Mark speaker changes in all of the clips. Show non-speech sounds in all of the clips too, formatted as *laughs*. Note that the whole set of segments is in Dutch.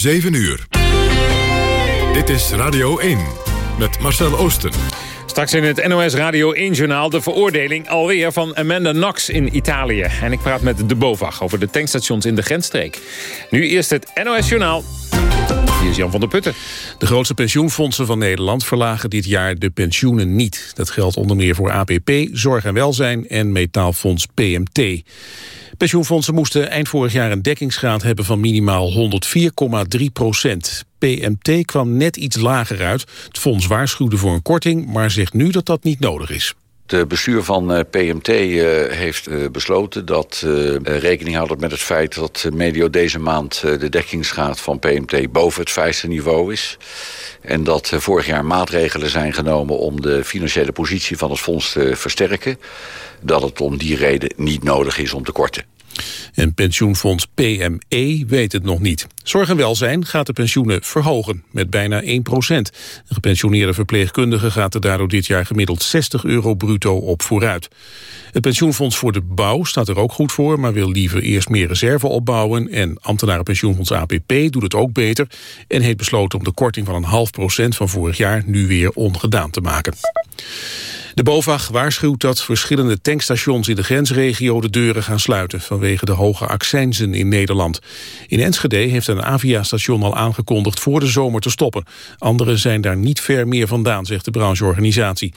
Speaker 1: 7 uur. Dit is Radio 1 met Marcel Oosten.
Speaker 2: Straks in het NOS Radio 1-journaal de veroordeling alweer van Amanda Knox in Italië. En ik praat met de BOVAG over de tankstations in de grensstreek. Nu eerst het NOS-journaal. Hier is Jan van der Putten.
Speaker 3: De grootste pensioenfondsen van Nederland verlagen dit jaar de pensioenen niet. Dat geldt onder meer voor APP, Zorg en Welzijn en Metaalfonds PMT. Pensioenfondsen moesten eind vorig jaar een dekkingsgraad hebben van minimaal 104,3 procent. PMT kwam net iets lager uit. Het fonds waarschuwde voor een korting, maar zegt nu dat dat niet nodig is.
Speaker 4: Het bestuur van eh, PMT eh, heeft eh, besloten dat rekening houden met het feit dat medio deze maand de dekkingsgraad van PMT boven het vijfde niveau is. En dat vorig jaar maatregelen zijn genomen om de financiële positie van het fonds te versterken. Dat het om die reden niet nodig is om te korten.
Speaker 3: En pensioenfonds PME weet het nog niet. Zorg en welzijn gaat de pensioenen verhogen met bijna 1 procent. Een gepensioneerde verpleegkundige gaat er daardoor dit jaar gemiddeld 60 euro bruto op vooruit. Het pensioenfonds voor de bouw staat er ook goed voor... maar wil liever eerst meer reserve opbouwen. En ambtenarenpensioenfonds APP doet het ook beter... en heeft besloten om de korting van een half procent van vorig jaar... nu weer ongedaan te maken. De BOVAG waarschuwt dat verschillende tankstations in de grensregio de deuren gaan sluiten vanwege de hoge accijnzen in Nederland. In Enschede heeft een Avia-station al aangekondigd voor de zomer te stoppen. Anderen zijn daar niet ver meer vandaan, zegt de brancheorganisatie.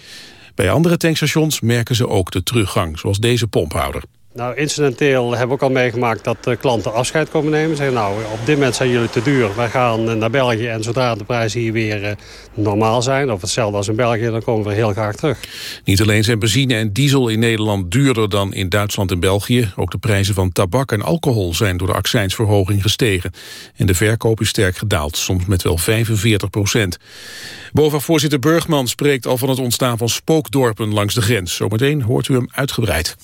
Speaker 3: Bij andere tankstations merken ze ook de teruggang, zoals deze pomphouder.
Speaker 5: Nou, incidenteel hebben we ook al meegemaakt dat klanten afscheid komen nemen. Zeggen, nou, op dit moment zijn jullie te duur. Wij gaan eh, naar België en zodra de prijzen hier weer uh, normaal zijn... of hetzelfde als in België, dan komen we heel graag terug.
Speaker 3: Niet alleen zijn benzine en diesel in Nederland duurder dan in Duitsland en België. Ook de prijzen van tabak en alcohol zijn door de accijnsverhoging gestegen. En de verkoop is sterk gedaald, soms met wel 45 procent. voorzitter Burgman spreekt al van het ontstaan van spookdorpen langs de grens. Zometeen hoort u hem uitgebreid.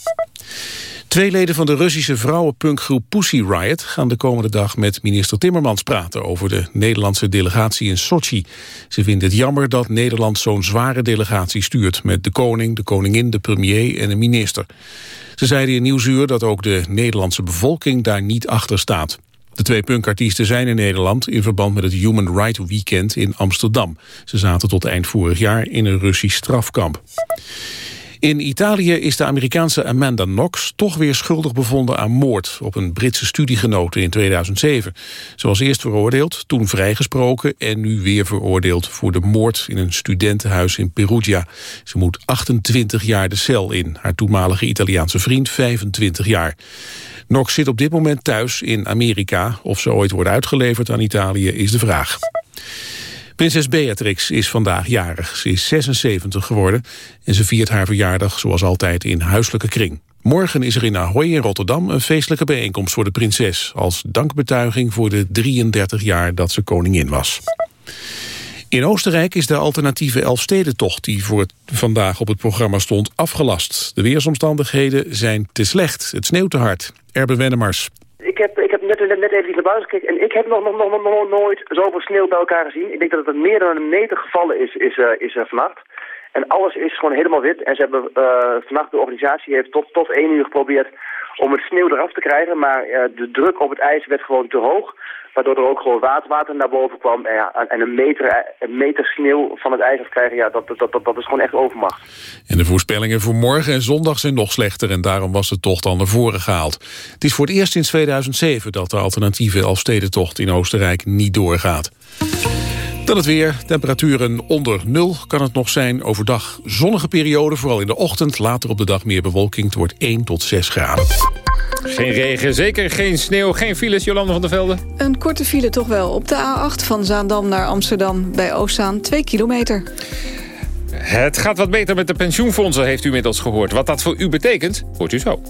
Speaker 3: Twee leden van de Russische vrouwenpunkgroep Pussy Riot... gaan de komende dag met minister Timmermans praten... over de Nederlandse delegatie in Sochi. Ze vinden het jammer dat Nederland zo'n zware delegatie stuurt... met de koning, de koningin, de premier en een minister. Ze zeiden in Nieuwsuur dat ook de Nederlandse bevolking daar niet achter staat. De twee punkartiesten zijn in Nederland in verband met het Human Rights Weekend in Amsterdam. Ze zaten tot eind vorig jaar in een Russisch strafkamp. In Italië is de Amerikaanse Amanda Knox toch weer schuldig bevonden aan moord op een Britse studiegenote in 2007. Ze was eerst veroordeeld, toen vrijgesproken en nu weer veroordeeld voor de moord in een studentenhuis in Perugia. Ze moet 28 jaar de cel in, haar toenmalige Italiaanse vriend 25 jaar. Knox zit op dit moment thuis in Amerika. Of ze ooit wordt uitgeleverd aan Italië is de vraag. Prinses Beatrix is vandaag jarig. Ze is 76 geworden en ze viert haar verjaardag zoals altijd in huiselijke kring. Morgen is er in Ahoy in Rotterdam een feestelijke bijeenkomst voor de prinses... als dankbetuiging voor de 33 jaar dat ze koningin was. In Oostenrijk is de alternatieve Elfstedentocht die voor vandaag op het programma stond afgelast. De weersomstandigheden zijn te slecht, het sneeuwt te hard. Erben Wennemars.
Speaker 6: Ik heb, ik heb net, net even naar buiten gekeken en ik heb nog, nog, nog, nog nooit zoveel sneeuw bij elkaar gezien. Ik denk dat het meer dan een meter gevallen is, is, uh, is uh, vannacht. En alles is gewoon helemaal wit. En ze hebben uh, vannacht, de organisatie heeft tot, tot één uur geprobeerd om het sneeuw eraf te krijgen. Maar de druk op het ijs werd gewoon te hoog. Waardoor er ook gewoon waterwater naar boven kwam. En, ja, en een, meter, een meter sneeuw van het ijs afkrijgen, ja, dat, dat, dat, dat is gewoon echt overmacht.
Speaker 3: En de voorspellingen voor morgen en zondag zijn nog slechter. En daarom was de tocht dan naar voren gehaald. Het is voor het eerst sinds 2007 dat de alternatieve Elfstedentocht in Oostenrijk niet doorgaat. Dan het weer. Temperaturen onder nul kan het nog zijn. Overdag zonnige periode, vooral in de ochtend. Later op de dag meer bewolking. Het wordt 1 tot 6 graden.
Speaker 2: Geen regen, zeker geen sneeuw, geen files, Jolande van der Velde?
Speaker 7: Een korte file toch wel. Op de A8 van Zaandam naar Amsterdam bij Oostzaan 2 kilometer.
Speaker 2: Het gaat wat beter met de pensioenfondsen, heeft u inmiddels gehoord. Wat dat voor u betekent, hoort u zo.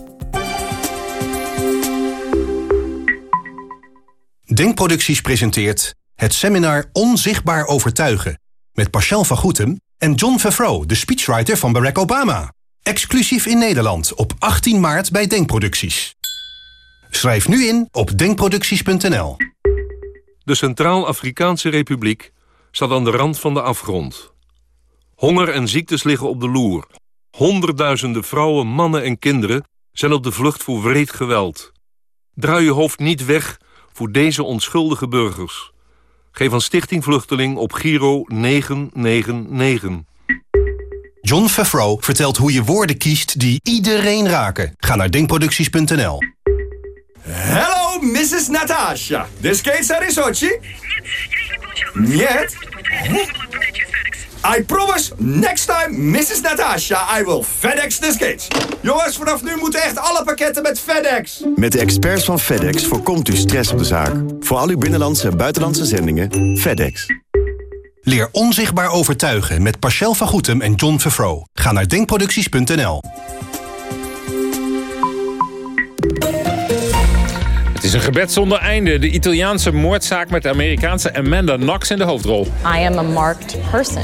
Speaker 8: Denkproducties presenteert het seminar Onzichtbaar Overtuigen... met Pascal van Goetem en John Favreau, de speechwriter van Barack Obama. Exclusief in Nederland op 18 maart bij Denkproducties. Schrijf nu in op denkproducties.nl.
Speaker 9: De Centraal-Afrikaanse Republiek staat aan de rand van de afgrond. Honger en ziektes liggen op de loer. Honderdduizenden vrouwen, mannen en kinderen zijn op de vlucht voor wreed geweld. Draai je hoofd niet weg voor deze onschuldige burgers. Geef aan Stichting Vluchteling op Giro 999.
Speaker 8: John Favreau vertelt hoe je woorden kiest die iedereen raken. Ga naar denkproducties.nl.
Speaker 10: Hello, Mrs. Natasha. This skates are in Sochi? Нет. I promise, next time, Mrs. Natasha, I will FedEx the skates. Jongens, vanaf nu moeten echt alle pakketten met FedEx.
Speaker 11: Met de experts van FedEx voorkomt u stress op de zaak. Voor al uw binnenlandse en buitenlandse zendingen, FedEx.
Speaker 8: Leer onzichtbaar overtuigen met Pascal van Goetem en John Favreau. Ga naar denkproducties.nl.
Speaker 2: Het is een gebed zonder einde. De Italiaanse moordzaak met de Amerikaanse Amanda Knox in de hoofdrol.
Speaker 12: I am a marked person.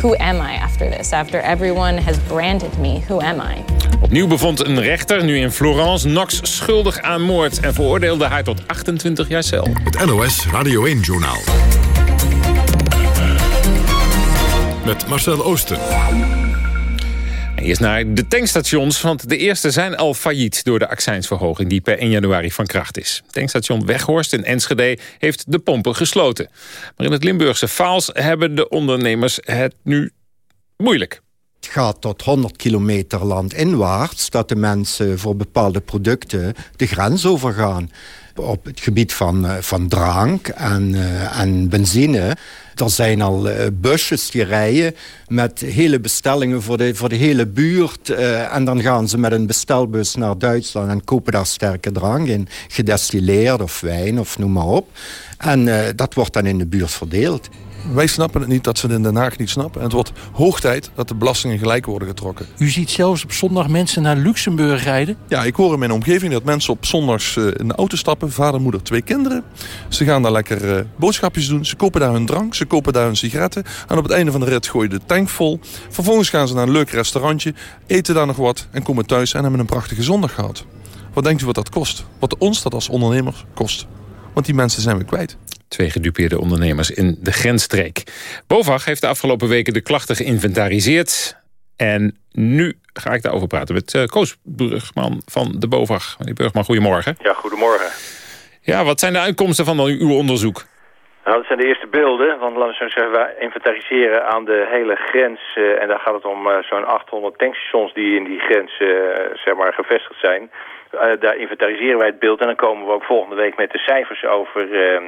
Speaker 12: Who am I after this? After everyone has branded me, who am I?
Speaker 2: Opnieuw bevond een rechter, nu in Florence, Knox schuldig aan moord... en veroordeelde haar tot 28 jaar cel.
Speaker 1: Het NOS Radio 1-journaal. Met Marcel Oosten.
Speaker 2: Eerst naar de tankstations, want de eerste zijn al failliet... door de accijnsverhoging die per 1 januari van kracht is. Tankstation Weghorst in Enschede heeft de pompen gesloten. Maar in het Limburgse Vaals hebben de ondernemers het nu moeilijk.
Speaker 13: Het gaat tot 100 kilometer landinwaarts... dat de mensen voor bepaalde producten de grens overgaan. Op het gebied van, van drank en, uh, en benzine... Er zijn al uh, busjes die rijden met hele bestellingen voor de, voor de hele buurt. En dan gaan ze met een bestelbus naar Duitsland en kopen daar sterke drank in. Gedestilleerd of wijn of noem maar op. En dat wordt dan in de buurt verdeeld.
Speaker 14: Wij snappen het niet dat ze het in Den Haag niet snappen. En het wordt hoog tijd dat de belastingen gelijk worden getrokken.
Speaker 15: U ziet zelfs op zondag mensen naar Luxemburg rijden?
Speaker 14: Ja, ik hoor in mijn omgeving dat mensen op zondags in de auto stappen. Vader, moeder, twee kinderen. Ze gaan daar lekker uh, boodschapjes doen. Ze kopen daar hun drank, ze kopen daar hun sigaretten. En op het einde van de rit gooien de tank vol. Vervolgens gaan ze naar een leuk restaurantje, eten daar nog wat... en komen thuis en hebben een prachtige zondag gehad. Wat denkt u wat dat kost? Wat ons dat als ondernemer kost? Want die mensen zijn we kwijt.
Speaker 2: Twee gedupeerde ondernemers in de grensstreek. BOVAG heeft de afgelopen weken de klachten geïnventariseerd. En nu ga ik daarover praten met uh, Koos Burgman van de BOVAG. Meneer Burgman, goedemorgen.
Speaker 16: Ja, goedemorgen.
Speaker 2: Ja, wat zijn de uitkomsten van uw onderzoek?
Speaker 16: Nou, dat zijn de eerste beelden, want laten we zo zeggen, wij inventariseren aan de hele grens. Uh, en daar gaat het om uh, zo'n 800 tankstations die in die grens uh, zeg maar, gevestigd zijn. Uh, daar inventariseren wij het beeld en dan komen we ook volgende week met de cijfers over uh, uh,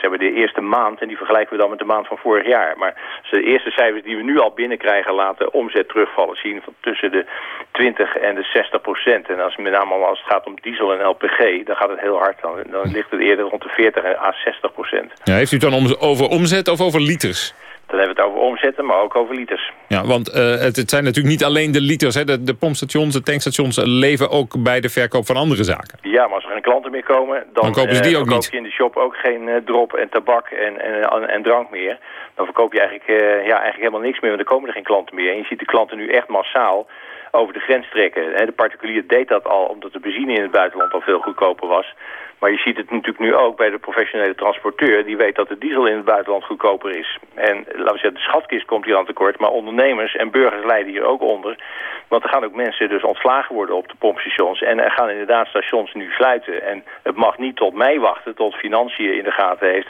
Speaker 16: zeg maar de eerste maand. En die vergelijken we dan met de maand van vorig jaar. Maar de eerste cijfers die we nu al binnenkrijgen laten omzet terugvallen zien van tussen de 20 en de 60 procent. En als, met name als het gaat om diesel en LPG, dan gaat het heel hard. Dan, dan ligt het eerder rond de 40 à 60 procent.
Speaker 2: Ja, heeft u het dan om, over omzet of over liters?
Speaker 16: Dan hebben we het over omzetten, maar ook over liters.
Speaker 2: Ja, want uh, het, het, zijn natuurlijk niet alleen de liters. Hè. De, de pompstations, de tankstations leven ook bij de verkoop van andere zaken.
Speaker 16: Ja, maar als er geen klanten meer komen... dan,
Speaker 2: dan kopen ze die
Speaker 16: uh,
Speaker 2: ook niet.
Speaker 16: koop je in de shop ook geen uh, drop en tabak en, en, en, drank meer. Dan verkoop je eigenlijk, ja, eigenlijk helemaal niks meer, want er komen er geen klanten meer. En je ziet de klanten nu echt massaal over de grens trekken. De particulier deed dat al, omdat de benzine in het buitenland al veel goedkoper was... Maar je ziet het natuurlijk nu ook bij de professionele transporteur. Die weet dat de diesel in het buitenland goedkoper is. En laten we zeggen, de schatkist komt hier aan tekort. Maar ondernemers en burgers lijden hier ook onder. Want er gaan ook mensen dus ontslagen worden op de pompstations. En er gaan inderdaad stations nu sluiten. En het mag niet tot mei wachten, tot financiën in de gaten heeft.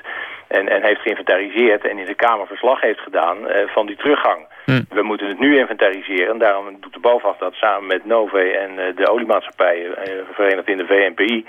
Speaker 16: En, en heeft geïnventariseerd en in de Kamer verslag heeft gedaan uh, van die teruggang.
Speaker 2: Hm.
Speaker 16: We moeten het nu inventariseren. En daarom doet de BOVAG dat samen met Nove en uh, de oliemaatschappijen uh, verenigd in de VNPI.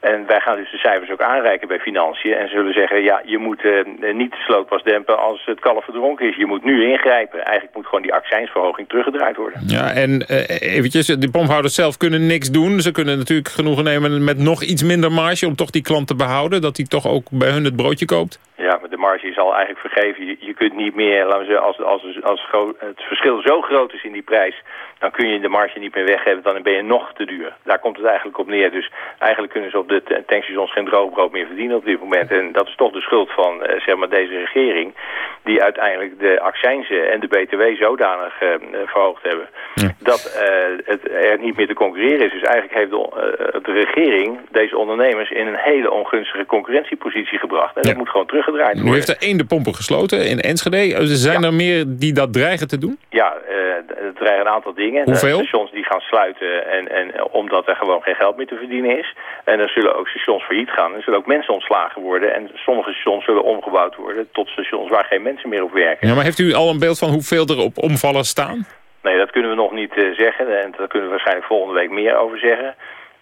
Speaker 16: En wij gaan dus de cijfers ook aanreiken bij financiën. En zullen zeggen, ja, je moet uh, niet de slootpas dempen als het kalf verdronken is. Je moet nu ingrijpen. Eigenlijk moet gewoon die accijnsverhoging teruggedraaid worden.
Speaker 2: Ja, en eventjes, de pomphouders zelf kunnen niks doen. Ze kunnen natuurlijk genoegen nemen met nog iets minder marge... om toch die klant te behouden. Dat hij toch ook bij hun het broodje koopt.
Speaker 16: Ja, marge is al eigenlijk vergeven. Je, je kunt niet meer, laten we zeggen, als, als, als, het verschil zo groot is in die prijs... dan kun je de marge niet meer weggeven, dan ben je nog te duur. Daar komt het eigenlijk op neer. Dus eigenlijk kunnen ze op de tankstations geen droogbrood meer verdienen op dit moment. En dat is toch de schuld van uh, zeg maar deze regering... die uiteindelijk de accijnzen en de btw zodanig uh, verhoogd hebben... Ja. dat uh, het er niet meer te concurreren is. Dus eigenlijk heeft de, de, regering deze ondernemers... in een hele ongunstige concurrentiepositie gebracht. En ja. dat moet gewoon teruggedraaid worden.
Speaker 2: Heeft er één de pompen gesloten in Enschede. Zijn ja. er meer die dat dreigen te doen?
Speaker 16: Ja, uh, er dreigen een aantal dingen.
Speaker 2: Hoeveel?
Speaker 16: stations die gaan sluiten en, en, omdat er gewoon geen geld meer te verdienen is. En er zullen ook stations failliet gaan. Er zullen ook mensen ontslagen worden. En sommige stations zullen omgebouwd worden tot stations waar geen mensen meer op werken.
Speaker 2: Ja, maar heeft u al een beeld van hoeveel er op omvallen staan?
Speaker 16: Nee, dat kunnen we nog niet uh, zeggen. En daar kunnen we waarschijnlijk volgende week meer over zeggen.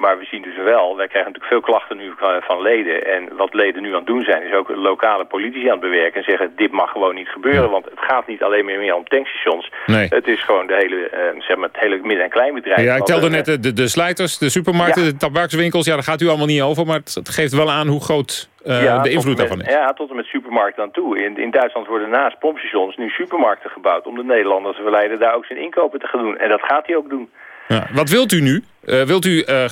Speaker 16: Maar we zien dus wel, wij krijgen natuurlijk veel klachten nu van leden. En wat leden nu aan het doen zijn, is ook lokale politici aan het bewerken. En zeggen, dit mag gewoon niet gebeuren. Want het gaat niet alleen meer, meer om tankstations.
Speaker 2: Nee.
Speaker 16: Het is gewoon de hele, uh, zeg maar het hele midden- en kleinbedrijf.
Speaker 2: Ja, ik telde net de, de, de slijters, de supermarkten, ja. de tabakswinkels. Ja, daar gaat u allemaal niet over. Maar het, het geeft wel aan hoe groot uh, ja, de invloed daarvan is.
Speaker 16: Ja, tot en met supermarkten aan toe. In, in Duitsland worden naast pompstations nu supermarkten gebouwd... om de Nederlanders te verleiden daar ook zijn inkopen te gaan doen. En dat gaat hij ook doen.
Speaker 2: Ja. Wat wilt u nu? Uh, wilt u uh,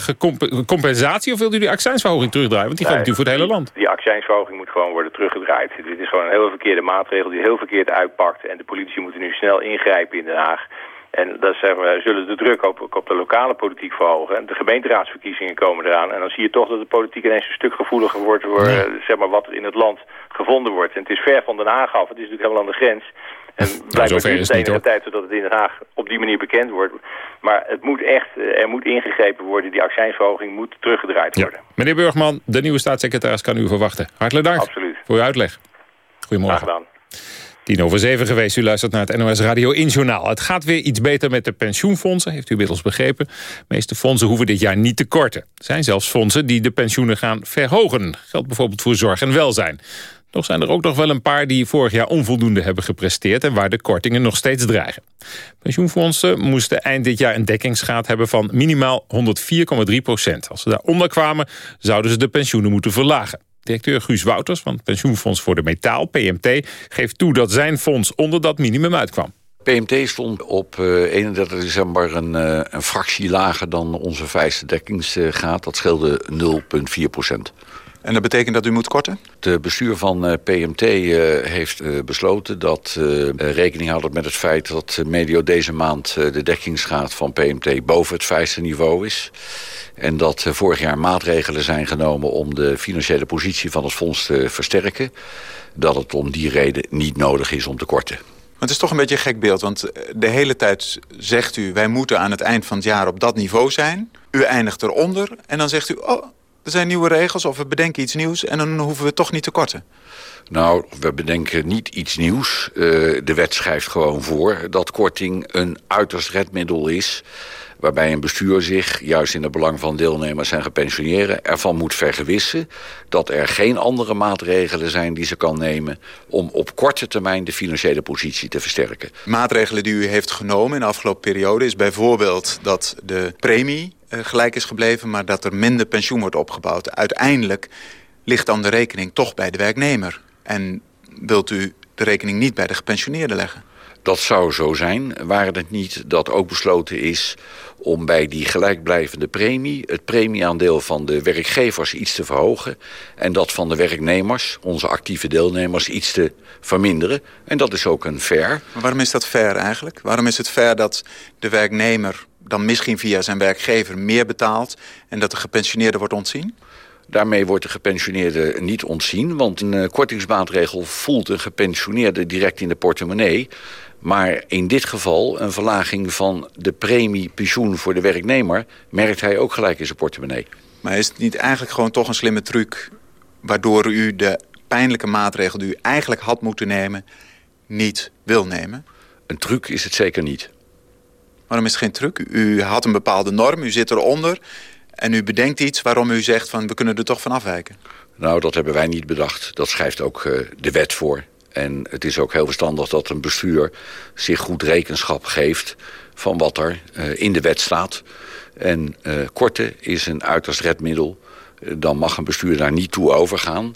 Speaker 2: compensatie of wilt u die accijnsverhoging terugdraaien? Want die geldt natuurlijk voor het hele land.
Speaker 16: Die accijnsverhoging moet gewoon worden teruggedraaid. Dit is gewoon een hele verkeerde maatregel die heel verkeerd uitpakt. En de politie moet nu snel ingrijpen in Den Haag. En dat zeggen we, zullen de druk op, op de lokale politiek verhogen. En de gemeenteraadsverkiezingen komen eraan. En dan zie je toch dat de politiek ineens een stuk gevoeliger wordt... voor nee. uh, zeg maar, wat in het land gevonden wordt. En het is ver van Den Haag af. Het is natuurlijk helemaal aan de grens. En blijkbaar
Speaker 2: nou,
Speaker 16: is het enige tijd zodat het in Den Haag op die manier bekend wordt. Maar het moet echt, er moet ingegrepen worden. Die accijnsverhoging moet teruggedraaid worden.
Speaker 2: Ja. Meneer Burgman, de nieuwe staatssecretaris kan u verwachten. Hartelijk dank
Speaker 16: Absoluut.
Speaker 2: voor uw uitleg. Goedemorgen.
Speaker 16: Graag gedaan.
Speaker 2: Tien over zeven geweest. U luistert naar het NOS Radio 1 Journaal. Het gaat weer iets beter met de pensioenfondsen, heeft u inmiddels begrepen. De meeste fondsen hoeven dit jaar niet te korten. Er zijn zelfs fondsen die de pensioenen gaan verhogen. Geldt bijvoorbeeld voor zorg en welzijn. Toch zijn er ook nog wel een paar die vorig jaar onvoldoende hebben gepresteerd... en waar de kortingen nog steeds dreigen. Pensioenfondsen moesten eind dit jaar een dekkingsgraad hebben van minimaal 104,3 procent. Als ze daaronder kwamen, zouden ze de pensioenen moeten verlagen. Directeur Guus Wouters van het Pensioenfonds voor de Metaal, PMT... geeft toe dat zijn fonds onder dat minimum uitkwam.
Speaker 4: PMT stond op uh, 31 december een, uh, een fractie lager dan onze vijfde dekkingsgraad. Dat scheelde 0,4 procent.
Speaker 17: En dat betekent dat u moet korten?
Speaker 4: Het bestuur van uh, PMT uh, heeft uh, besloten dat rekening houden met het feit dat medio deze maand de dekkingsgraad van PMT boven het vijfde niveau is. En dat vorig jaar maatregelen zijn genomen om de financiële positie van het fonds te versterken. Dat het om die reden niet nodig is om te korten.
Speaker 17: Maar het is toch een beetje een gek beeld, want de hele tijd zegt u... wij moeten aan het eind van het jaar op dat niveau zijn. U eindigt eronder en dan zegt u... oh, er zijn nieuwe regels of we bedenken iets nieuws... en dan hoeven we toch niet te korten.
Speaker 4: Nou, we bedenken niet iets nieuws. Uh, de wet schrijft gewoon voor dat korting een uiterst redmiddel is... waarbij een bestuur zich, juist in het belang van deelnemers en gepensioneerden... ervan moet vergewissen dat er geen andere maatregelen zijn die ze kan nemen... om op korte termijn de financiële positie te versterken.
Speaker 17: Maatregelen die u heeft genomen in de afgelopen periode... is bijvoorbeeld dat de premie gelijk is gebleven... maar dat er minder pensioen wordt opgebouwd. Uiteindelijk ligt dan de rekening toch bij de werknemer. En wilt u de rekening niet bij de gepensioneerde leggen?
Speaker 4: Dat zou zo zijn, waren het niet dat ook besloten is om bij die gelijkblijvende premie... het premieaandeel van de werkgevers iets te verhogen... en dat van de werknemers, onze actieve deelnemers, iets te verminderen. En dat is ook een fair.
Speaker 17: Maar waarom is dat fair eigenlijk? Waarom is het fair dat de werknemer dan misschien via zijn werkgever meer betaalt... en dat de gepensioneerde wordt ontzien?
Speaker 4: Daarmee wordt de gepensioneerde niet ontzien... want een uh, kortingsmaatregel voelt een gepensioneerde direct in de portemonnee... maar in dit geval een verlaging van de premie pensioen voor de werknemer... merkt hij ook gelijk in zijn portemonnee.
Speaker 17: Maar is het niet eigenlijk gewoon toch een slimme truc... waardoor u de pijnlijke maatregel die u eigenlijk had moeten nemen... niet wil nemen?
Speaker 4: Een truc is het zeker niet.
Speaker 17: Waarom is het geen truc? U had een bepaalde norm, u zit eronder... en u bedenkt iets waarom u zegt van we kunnen er toch van afwijken.
Speaker 4: Nou, dat hebben wij niet bedacht. Dat schrijft ook uh, de wet voor. En het is ook heel verstandig dat een bestuur zich goed rekenschap geeft... van wat er uh, in de wet staat. En uh, korten is een uiterst redmiddel. dan mag een bestuur daar niet toe overgaan...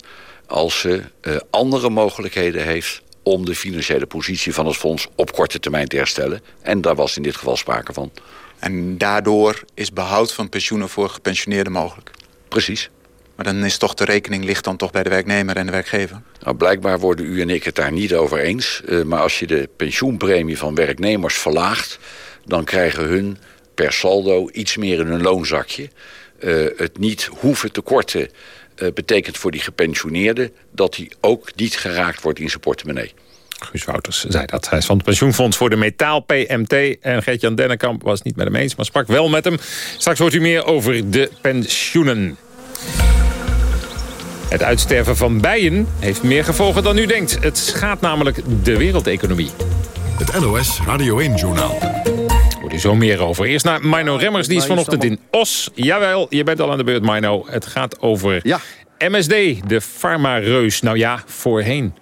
Speaker 4: als ze andere mogelijkheden heeft om de financiële positie van het fonds op korte termijn te herstellen. En daar was in dit geval sprake van.
Speaker 17: En daardoor is behoud van pensioenen voor gepensioneerden mogelijk?
Speaker 4: Precies.
Speaker 17: Maar dan is toch de rekening ligt dan toch bij de werknemer en de werkgever?
Speaker 4: Nou, blijkbaar worden u en ik het daar niet over eens. Uh, maar als je de pensioenpremie van werknemers verlaagt... dan krijgen hun per saldo iets meer in hun loonzakje. Uh, het niet hoeven te korten uh, betekent voor die gepensioneerde... dat hij ook niet geraakt wordt in zijn portemonnee.
Speaker 2: Guus Wouters zei dat. Hij is van het pensioenfonds voor de metaal PMT. En Gert-Jan Dennekamp was niet met hem eens, maar sprak wel met hem. Straks hoort u meer over de pensioenen. Het uitsterven van bijen heeft meer gevolgen dan u denkt. Het schaadt namelijk de wereldeconomie.
Speaker 1: Het NOS Radio 1-journaal.
Speaker 2: Hoort u zo meer over. Eerst naar Mino Remmers, die is vanochtend in Os. Jawel, je bent al aan de beurt, Mino. Het gaat over MSD, de farma-reus. Nou ja, voorheen.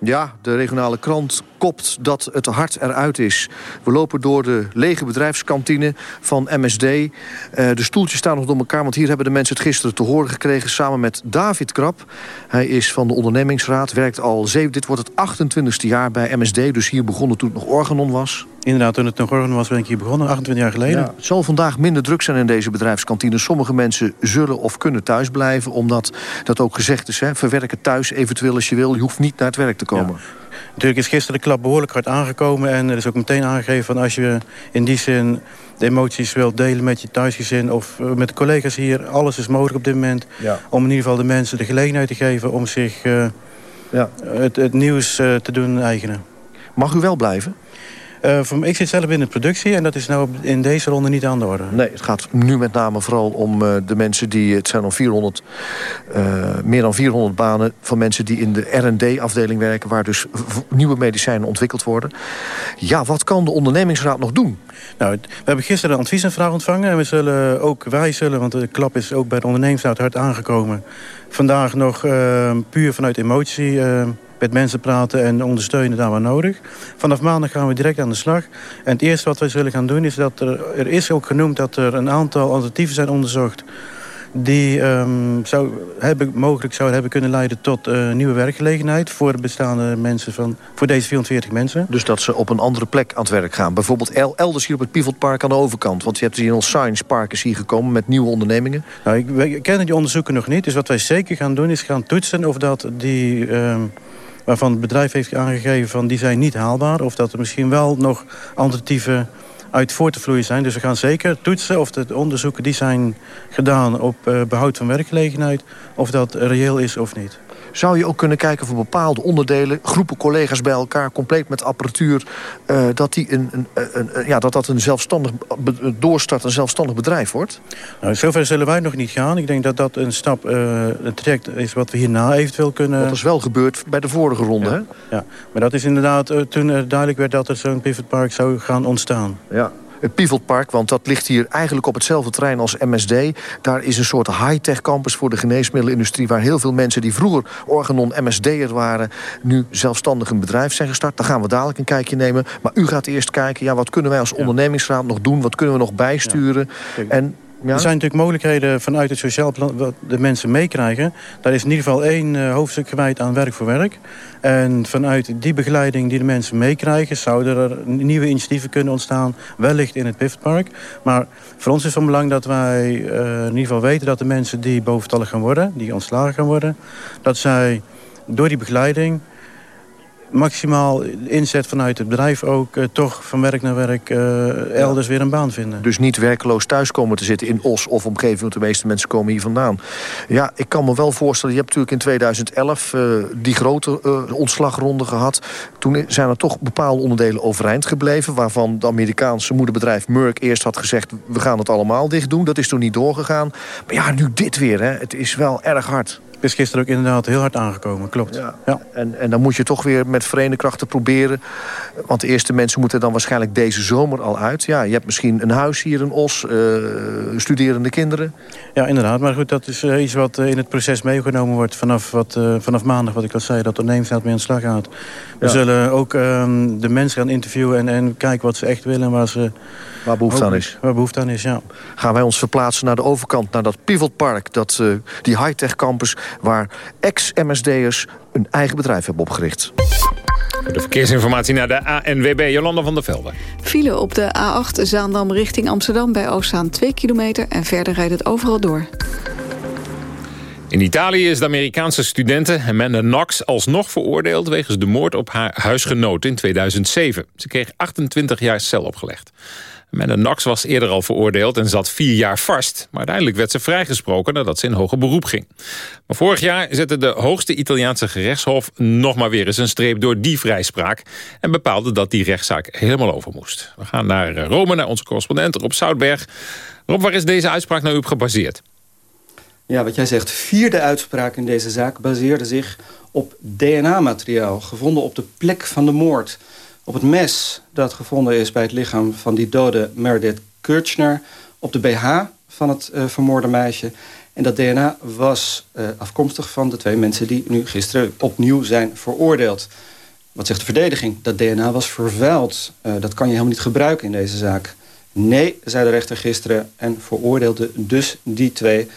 Speaker 18: Ja, de regionale krant kopt dat het hart eruit is. We lopen door de lege bedrijfskantine van MSD. Uh, de stoeltjes staan nog door elkaar, want hier hebben de mensen het gisteren te horen gekregen... samen met David Krap. Hij is van de ondernemingsraad, werkt al zeven... dit wordt het 28e jaar bij MSD, dus hier begonnen toen het nog Organon was.
Speaker 19: Inderdaad, toen het nog Organon was, ben ik hier begonnen, 28 jaar geleden. Ja,
Speaker 18: het zal vandaag minder druk zijn in deze bedrijfskantine. Sommige mensen zullen of kunnen thuis blijven, omdat dat ook gezegd is. Hè, verwerken thuis eventueel als je wil, je hoeft niet naar het werk te komen.
Speaker 19: Natuurlijk is gisteren de klap behoorlijk hard aangekomen. En er is ook meteen aangegeven van als je in die zin de emoties wilt delen met je thuisgezin of eh, met de collega's hier. Alles is mogelijk op dit moment. Om in ieder geval de mensen de gelegenheid te geven om zich uh, ja. het, het, nieuws uh, te doen eigenen.
Speaker 18: Mag u wel blijven?
Speaker 19: Uh, voor, ik zit zelf in de productie en dat is nou in deze ronde niet aan de orde.
Speaker 18: Nee, het gaat nu met name vooral om uh, de mensen die... Het zijn al 400, uh, meer dan 400 banen van mensen die in de R&D-afdeling werken... waar dus nieuwe medicijnen ontwikkeld worden. Ja, wat kan de ondernemingsraad nog doen?
Speaker 19: Nou, we hebben gisteren een adviesaanvraag ontvangen. En we zullen ook, wij zullen, want de klap is ook bij de ondernemingsraad hard aangekomen... vandaag nog puur vanuit emotie met mensen praten en ondersteunen daar waar nodig. Vanaf maandag gaan we direct aan de slag. En het eerste wat wij zullen gaan doen is dat er... er is ook genoemd dat er een aantal alternatieven zijn onderzocht die um, zou hebben, mogelijk zouden hebben kunnen leiden tot uh, nieuwe werkgelegenheid... voor de bestaande mensen van, voor deze 440 mensen.
Speaker 18: Dus dat ze op een andere plek aan het werk gaan. Bijvoorbeeld elders hier op het Pivotalpark aan de overkant. Want je hebt hier al Science Park is hier gekomen met nieuwe ondernemingen.
Speaker 19: Nou, ik, we kennen die onderzoeken nog niet. Dus wat wij zeker gaan doen is gaan toetsen of dat die... Um, waarvan het bedrijf heeft aangegeven van die zijn niet haalbaar. Of dat er misschien wel nog alternatieven uit voor te vloeien zijn. Dus we gaan zeker toetsen of de onderzoeken die zijn gedaan op uh, behoud van werkgelegenheid... of dat reëel is of niet
Speaker 18: zou je ook kunnen kijken voor bepaalde onderdelen... groepen collega's bij elkaar, compleet met apparatuur... Uh, dat, die een, een, een, ja, dat dat een zelfstandig doorstart, een zelfstandig bedrijf wordt?
Speaker 19: Nou, zover zullen wij nog niet gaan. Ik denk dat dat een stap, uh, een traject is wat we hierna eventueel kunnen...
Speaker 18: Dat is wel gebeurd bij de vorige ronde,
Speaker 19: ja.
Speaker 18: hè?
Speaker 19: Ja, maar dat is inderdaad uh, toen duidelijk werd dat er zo'n pivotpark zou gaan ontstaan.
Speaker 18: Ja, het Pivotpark, want dat ligt hier eigenlijk op hetzelfde terrein als MSD. Daar is een soort high-tech campus voor de geneesmiddelenindustrie... waar heel veel mensen die vroeger Organon MSD'er waren... nu zelfstandig een bedrijf zijn gestart. Daar gaan we dadelijk een kijkje nemen. Maar u gaat eerst kijken, ja, wat kunnen wij als ondernemingsraad nog doen? Wat kunnen we nog bijsturen? En
Speaker 19: er zijn natuurlijk mogelijkheden vanuit het sociaal plan... wat de mensen meekrijgen. Daar is in ieder geval één uh, hoofdstuk gewijd aan werk voor werk. En vanuit die begeleiding die de mensen meekrijgen... zouden er nieuwe initiatieven kunnen ontstaan. Wellicht in het Piftpark. Maar voor ons is van belang dat wij uh, in ieder geval weten... dat de mensen die boventallig gaan worden, die ontslagen gaan worden... dat zij door die begeleiding maximaal inzet vanuit het bedrijf ook... Uh, toch van werk naar werk uh, elders weer een baan vinden.
Speaker 18: Dus niet werkloos thuis komen te zitten in Os of omgeving... want de meeste mensen komen hier vandaan. Ja, ik kan me wel voorstellen... je hebt natuurlijk in 2011 uh, eh, die grote ontslagronde gehad. Toen zijn er toch bepaalde onderdelen overeind gebleven... waarvan de Amerikaanse moederbedrijf Merck eerst had gezegd... we gaan het allemaal dicht doen. Dat is toen niet doorgegaan. Maar ja, nu dit weer, hè. Het is wel erg hard
Speaker 19: is gisteren ook inderdaad heel hard aangekomen, klopt. Ja.
Speaker 18: ja. En, en dan moet je toch weer met verenigde krachten proberen. Want de eerste mensen moeten dan waarschijnlijk deze zomer al uit. Ja, je hebt misschien een huis hier in Os, uh, studerende kinderen.
Speaker 19: Ja, inderdaad. Maar goed, dat is uh, iets wat uh, in het proces meegenomen wordt... vanaf, wat, vanaf maandag, wat ik al zei, dat de ondernemersraad mee aan de slag gaat. We ja. zullen ook ehm, de mensen gaan interviewen en, en kijken wat ze echt willen... en waar ze
Speaker 18: Waar behoefte aan is.
Speaker 19: Waar behoefte aan is, ja.
Speaker 18: Gaan wij ons verplaatsen naar de overkant, naar dat Pivotpark... Dat, uh, die high-tech campus waar ex-MSD'ers een eigen bedrijf hebben opgericht.
Speaker 2: De verkeersinformatie naar de ANWB, Jolanda van der Velde.
Speaker 7: File op de A8 Zaandam richting Amsterdam bij Oostzaan 2 kilometer... en verder rijdt het overal door.
Speaker 2: In Italië is de Amerikaanse studente Amanda Knox alsnog veroordeeld... wegens de moord op haar huisgenoot in 2007. Ze kreeg 28 jaar cel opgelegd. Amanda Knox was eerder al veroordeeld en zat vier jaar vast. Maar uiteindelijk werd ze vrijgesproken nadat ze in hoger beroep ging. Maar vorig jaar zette de hoogste Italiaanse gerechtshof nog maar weer eens een streep door die vrijspraak. En bepaalde dat die rechtszaak helemaal over moest. We gaan naar Rome, naar onze correspondent Rob Zoutberg. Rob, waar is deze uitspraak nou op gebaseerd?
Speaker 20: Ja, wat jij zegt, vierde uitspraak in deze zaak baseerde zich op DNA-materiaal... gevonden op de plek van de moord. Op het mes dat gevonden is bij het lichaam van die dode Meredith Kirchner... op de BH van het uh, vermoorde meisje. En dat DNA was uh, afkomstig van de twee mensen... die nu gisteren opnieuw zijn veroordeeld. Wat zegt de verdediging? Dat DNA was vervuild. Uh, dat kan je helemaal niet gebruiken in deze zaak. Nee, zei de rechter gisteren en veroordeelde dus die twee...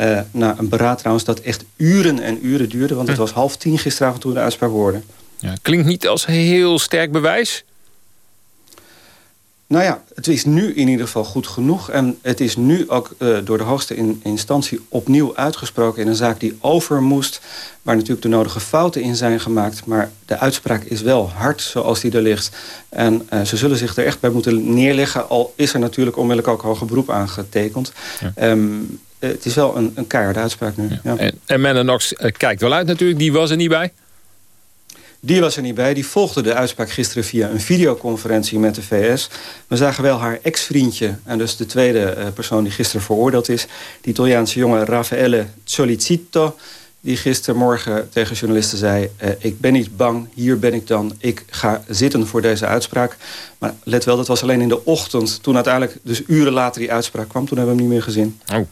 Speaker 20: Uh, na een beraad trouwens dat echt uren en uren duurde... want het was half tien gisteravond toen de uitspraak hoorde.
Speaker 2: Ja, klinkt niet als heel sterk bewijs?
Speaker 20: Nou ja, het is nu in ieder geval goed genoeg. En het is nu ook uh, door de hoogste in, instantie opnieuw uitgesproken... in een zaak die over moest, waar natuurlijk de nodige fouten in zijn gemaakt. Maar de uitspraak is wel hard zoals die er ligt. En uh, ze zullen zich er echt bij moeten neerleggen... al is er natuurlijk onmiddellijk ook hoger beroep aangetekend. Ja. Um, het is wel een, een keiharde uitspraak nu. Ja.
Speaker 2: En, en Menno Knox kijkt wel uit natuurlijk, die was er niet bij?
Speaker 20: Die was er niet bij. Die volgde de uitspraak gisteren via een videoconferentie met de VS. We zagen wel haar ex-vriendje, en dus de tweede uh, persoon die gisteren veroordeeld is... die Italiaanse jongen Raffaele Solicito... die gistermorgen tegen journalisten zei... Uh, ik ben niet bang, hier ben ik dan, ik ga zitten voor deze uitspraak. Maar let wel, dat was alleen in de ochtend... toen uiteindelijk dus uren later die uitspraak kwam. Toen hebben we hem niet meer gezien.
Speaker 2: Oh.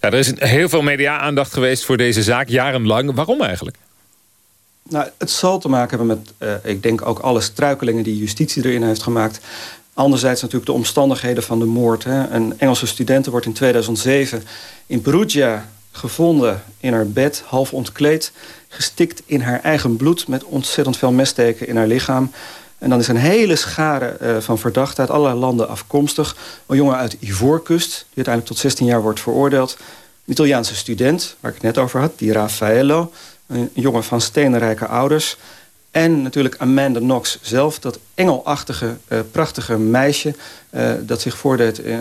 Speaker 2: Ja, er is heel veel media-aandacht geweest voor deze zaak, jarenlang. Waarom eigenlijk?
Speaker 20: Nou, het zal te maken hebben met, uh, ik denk ook alle struikelingen die justitie erin heeft gemaakt. Anderzijds natuurlijk de omstandigheden van de moord. Hè. Een Engelse studente wordt in 2007 in Perugia gevonden in haar bed, half ontkleed. Gestikt in haar eigen bloed met ontzettend veel messteken in haar lichaam. En dan is een hele schare uh, van verdachten uit allerlei landen afkomstig. Een jongen uit Ivoorkust, die uiteindelijk tot 16 jaar wordt veroordeeld. Een Italiaanse student, waar ik het net over had, die Raffaello. Een jongen van steenrijke ouders. En natuurlijk Amanda Knox zelf, dat engelachtige, uh, prachtige meisje... Uh, dat zich voordeed uh,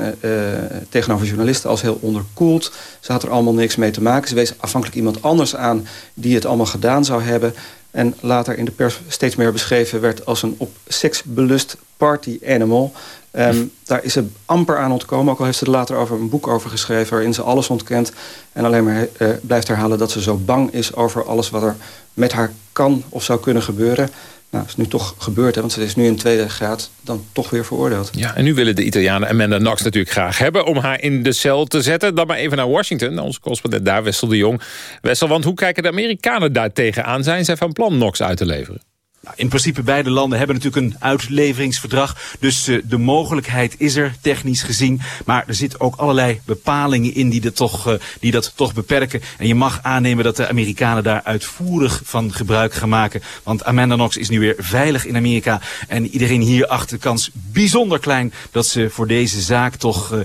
Speaker 20: tegenover journalisten als heel onderkoeld. Ze had er allemaal niks mee te maken. Ze wees afhankelijk iemand anders aan die het allemaal gedaan zou hebben. En later in de pers steeds meer beschreven werd als een op seks belust party animal... Um, daar is ze amper aan ontkomen. Ook al heeft ze er later over een boek over geschreven... waarin ze alles ontkent en alleen maar uh, blijft herhalen... dat ze zo bang is over alles wat er met haar kan of zou kunnen gebeuren. Nou, is nu toch gebeurd, hè, want ze is nu in tweede graad dan toch weer veroordeeld.
Speaker 2: Ja, en nu willen de Italianen Amanda Knox natuurlijk graag hebben... om haar in de cel te zetten. Dan maar even naar Washington, onze correspondent daar, Wessel de Jong. Wessel, want hoe kijken de Amerikanen daar tegenaan? Zijn zij van plan Knox uit te leveren?
Speaker 21: Nou, in principe beide landen hebben natuurlijk een uitleveringsverdrag. Dus uh, de mogelijkheid is er, technisch gezien. Maar er zitten ook allerlei bepalingen in die dat, toch, uh, die dat toch beperken. En je mag aannemen dat de Amerikanen daar uitvoerig van gebruik gaan maken. Want Amanda Knox is nu weer veilig in Amerika. En iedereen hier acht de kans bijzonder klein dat ze voor deze zaak toch... Uh,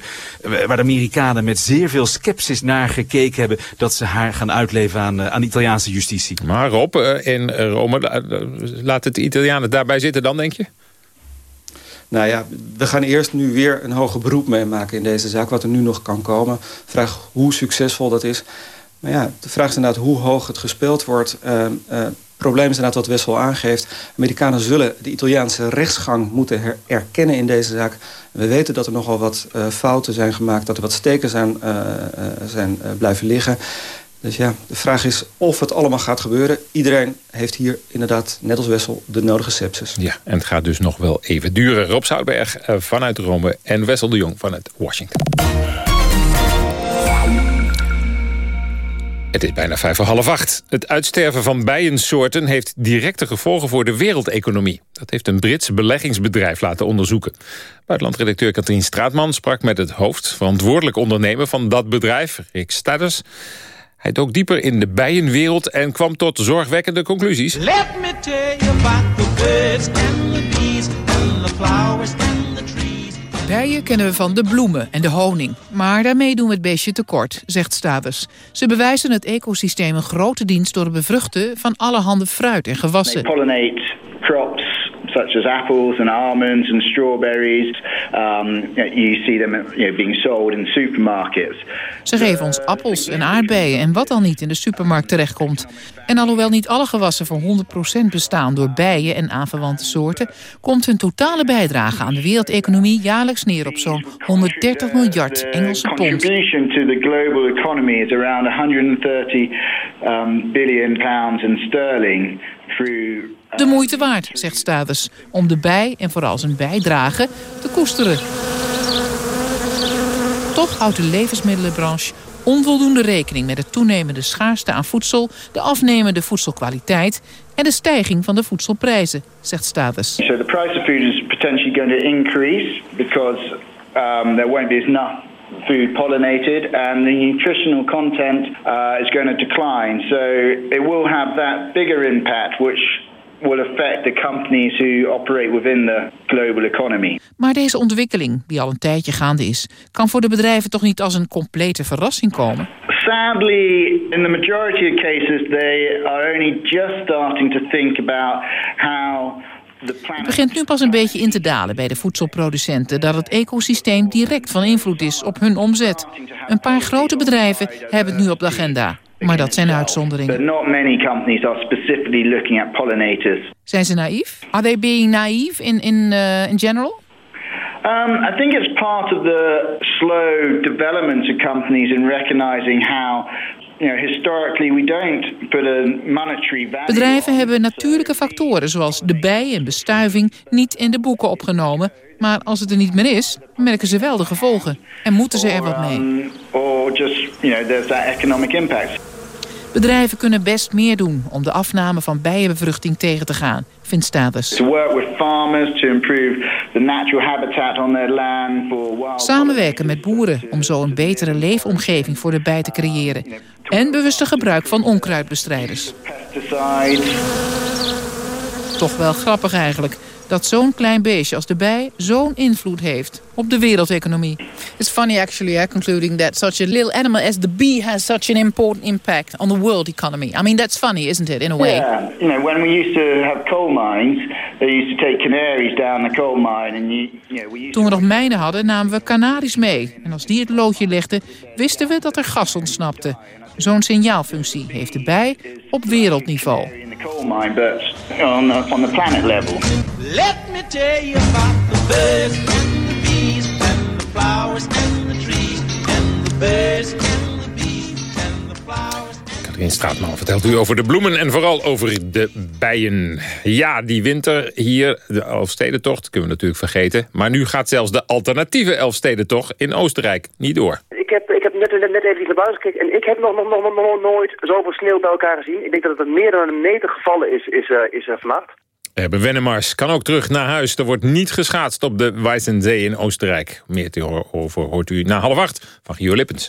Speaker 21: waar de Amerikanen met zeer veel sceptisch naar gekeken hebben... dat ze haar gaan uitleveren aan, aan de Italiaanse justitie.
Speaker 2: Maar Rob, in Rome laat het Italianen daarbij zitten dan, denk je?
Speaker 20: Nou ja, we gaan eerst nu weer een hoger beroep meemaken in deze zaak. Wat er nu nog kan komen. Vraag hoe succesvol dat is. Maar ja, de vraag is inderdaad hoe hoog het gespeeld wordt. Uh, uh, probleem is inderdaad wat Wessel aangeeft. Amerikanen zullen de Italiaanse rechtsgang moeten erkennen in deze zaak. We weten dat er nogal wat uh, fouten zijn gemaakt. Dat er wat steken zijn, zijn blijven liggen. Dus ja, de vraag is of het allemaal gaat gebeuren. Iedereen heeft hier inderdaad, net als Wessel, de nodige sepsis.
Speaker 2: Ja, en het gaat dus nog wel even duren. Rob Zoutberg uh, vanuit Rome en Wessel de Jong vanuit Washington. Het is bijna vijf voor half acht. Het uitsterven van bijensoorten heeft directe gevolgen voor de wereldeconomie. Dat heeft een Brits beleggingsbedrijf laten onderzoeken. Buitenlandredacteur Katrien Straatman sprak met het hoofd... verantwoordelijk ondernemer van dat bedrijf, Rick Stadders... Hij dook dieper in de bijenwereld en kwam tot zorgwekkende conclusies. Let me tell you about the birds and the bees and
Speaker 22: the flowers and the trees. Bijen kennen we van de bloemen en de honing. Maar daarmee doen we het beestje tekort, zegt Stades. Ze bewijzen het ecosysteem een grote dienst door het bevruchten van allerhande fruit en gewassen.
Speaker 23: They pollinate crops
Speaker 24: such as apples and almonds and strawberries. Um, you see them you know, being sold in supermarkets.
Speaker 22: Ze geven ons appels en aardbeien en wat dan niet in de supermarkt terechtkomt. En alhoewel niet alle gewassen voor 100% bestaan door bijen en aanverwante soorten... komt hun totale bijdrage aan de wereldeconomie jaarlijks neer op zo'n 130 miljard Engelse pond.
Speaker 24: contribution to the global economy is around 130 um, billion pounds in sterling through
Speaker 22: De moeite waard, zegt Stades, om de bij en vooral zijn bijdrage te koesteren. Toch houdt de levensmiddelenbranche onvoldoende rekening met de toenemende schaarste aan voedsel, de afnemende voedselkwaliteit en de stijging van de voedselprijzen, zegt Stades.
Speaker 24: So the price of food is potentially going to increase because um, there won't be enough food pollinated and the nutritional content uh, is going to decline. So it will have that bigger impact which will affect the companies who operate within the global economy.
Speaker 22: Maar deze ontwikkeling, die al een tijdje gaande is, kan voor de bedrijven toch niet als een complete verrassing komen?
Speaker 24: Sadly, in the majority of cases, they are only just starting to think about how
Speaker 22: Het begint nu pas een beetje in te dalen bij de voedselproducenten... dat het ecosysteem direct van invloed is op hun omzet. Een paar grote bedrijven hebben het nu op de agenda. Maar dat zijn
Speaker 24: But
Speaker 22: uitzonderingen.
Speaker 24: not many companies are specifically looking at pollinators.
Speaker 22: Zijn ze naïef? Are they being naive in, in, uh, in general?
Speaker 24: Um, I think it's part of the slow development of companies in recognizing how, you know, historically we don't put a monetary value.
Speaker 22: Bedrijven hebben natuurlijke factoren zoals de bij en bestuiving niet in de boeken opgenomen. Maar als het er niet meer is, merken ze wel de gevolgen. En moeten ze er wat mee. Bedrijven kunnen best meer doen om de afname van bijenbevruchting tegen te gaan, vindt
Speaker 24: wild
Speaker 22: Samenwerken met boeren om zo een betere leefomgeving voor de bij te creëren. En bewuste gebruik van onkruidbestrijders. Toch wel grappig eigenlijk dat zo'n klein beestje als de bij zo'n invloed heeft op de wereldeconomie. It's funny actually, uh, concluding that such a little animal as the bee has such an important impact on the world economy. I mean, that's funny, isn't it, in a way?
Speaker 24: Yeah, you know, when we used to have coal mines, they used to take canaries down the coal mine, and you, you know, we used
Speaker 22: Toen we nog mijnen hadden, namen we kanaries mee. En als die het loodje legden, wisten we dat er gas ontsnapte. Zo'n signaalfunctie heeft de bij op wereldniveau.
Speaker 24: level.
Speaker 25: Let me tell you about the birds and the bees and the flowers and the trees and the birds
Speaker 2: Katrien Straatman vertelt u over de bloemen en vooral over de bijen. Ja, die winter hier, de Elfstedentocht, kunnen we natuurlijk vergeten. Maar nu gaat zelfs de alternatieve Elfstedentocht in Oostenrijk niet door.
Speaker 23: Ik heb, ik heb net, net, net even naar buiten gekeken en ik heb nog, nog, nog, nog, nooit zoveel sneeuw bij elkaar gezien. Ik denk dat het meer dan een meter gevallen is, is, uh, is uh, vannacht.
Speaker 2: Erben Wennemars kan ook terug naar huis. Er wordt niet geschaatst op de Weissensee in Oostenrijk. Meer te over hoort u na half acht van Gio Lippens.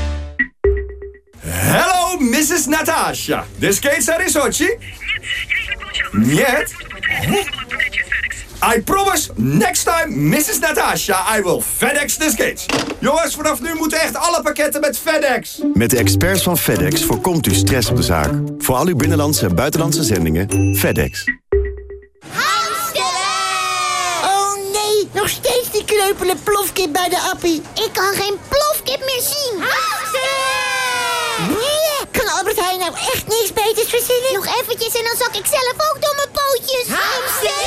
Speaker 10: Hello, Mrs. Natasha. The skates are in Sochi? Нет. I promise, next time, Mrs. Natasha, I will FedEx the skates. Jongens, vanaf nu moeten echt alle pakketten met FedEx.
Speaker 11: Met de experts van FedEx voorkomt u stress op de zaak. Voor al uw binnenlandse en buitenlandse zendingen, FedEx.
Speaker 26: Oh nee, nog steeds die kreupele plofkip bij de appie. Ik kan geen plofkip meer zien. Nee, kan Albert Heijn nou echt niks beters verzinnen? Nog eventjes en dan zak ik zelf ook door mijn pootjes. Hamster!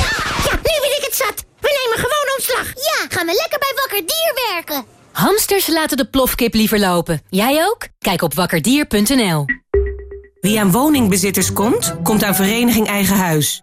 Speaker 26: Ja, nu ben ik het zat. We nemen gewoon ontslag. Ja, gaan we lekker bij Wakker Dier werken.
Speaker 27: Hamsters laten de plofkip liever lopen. Jij ook? Kijk op wakkerdier.nl.
Speaker 28: Wie aan woningbezitters komt, komt aan Vereniging Eigen Huis.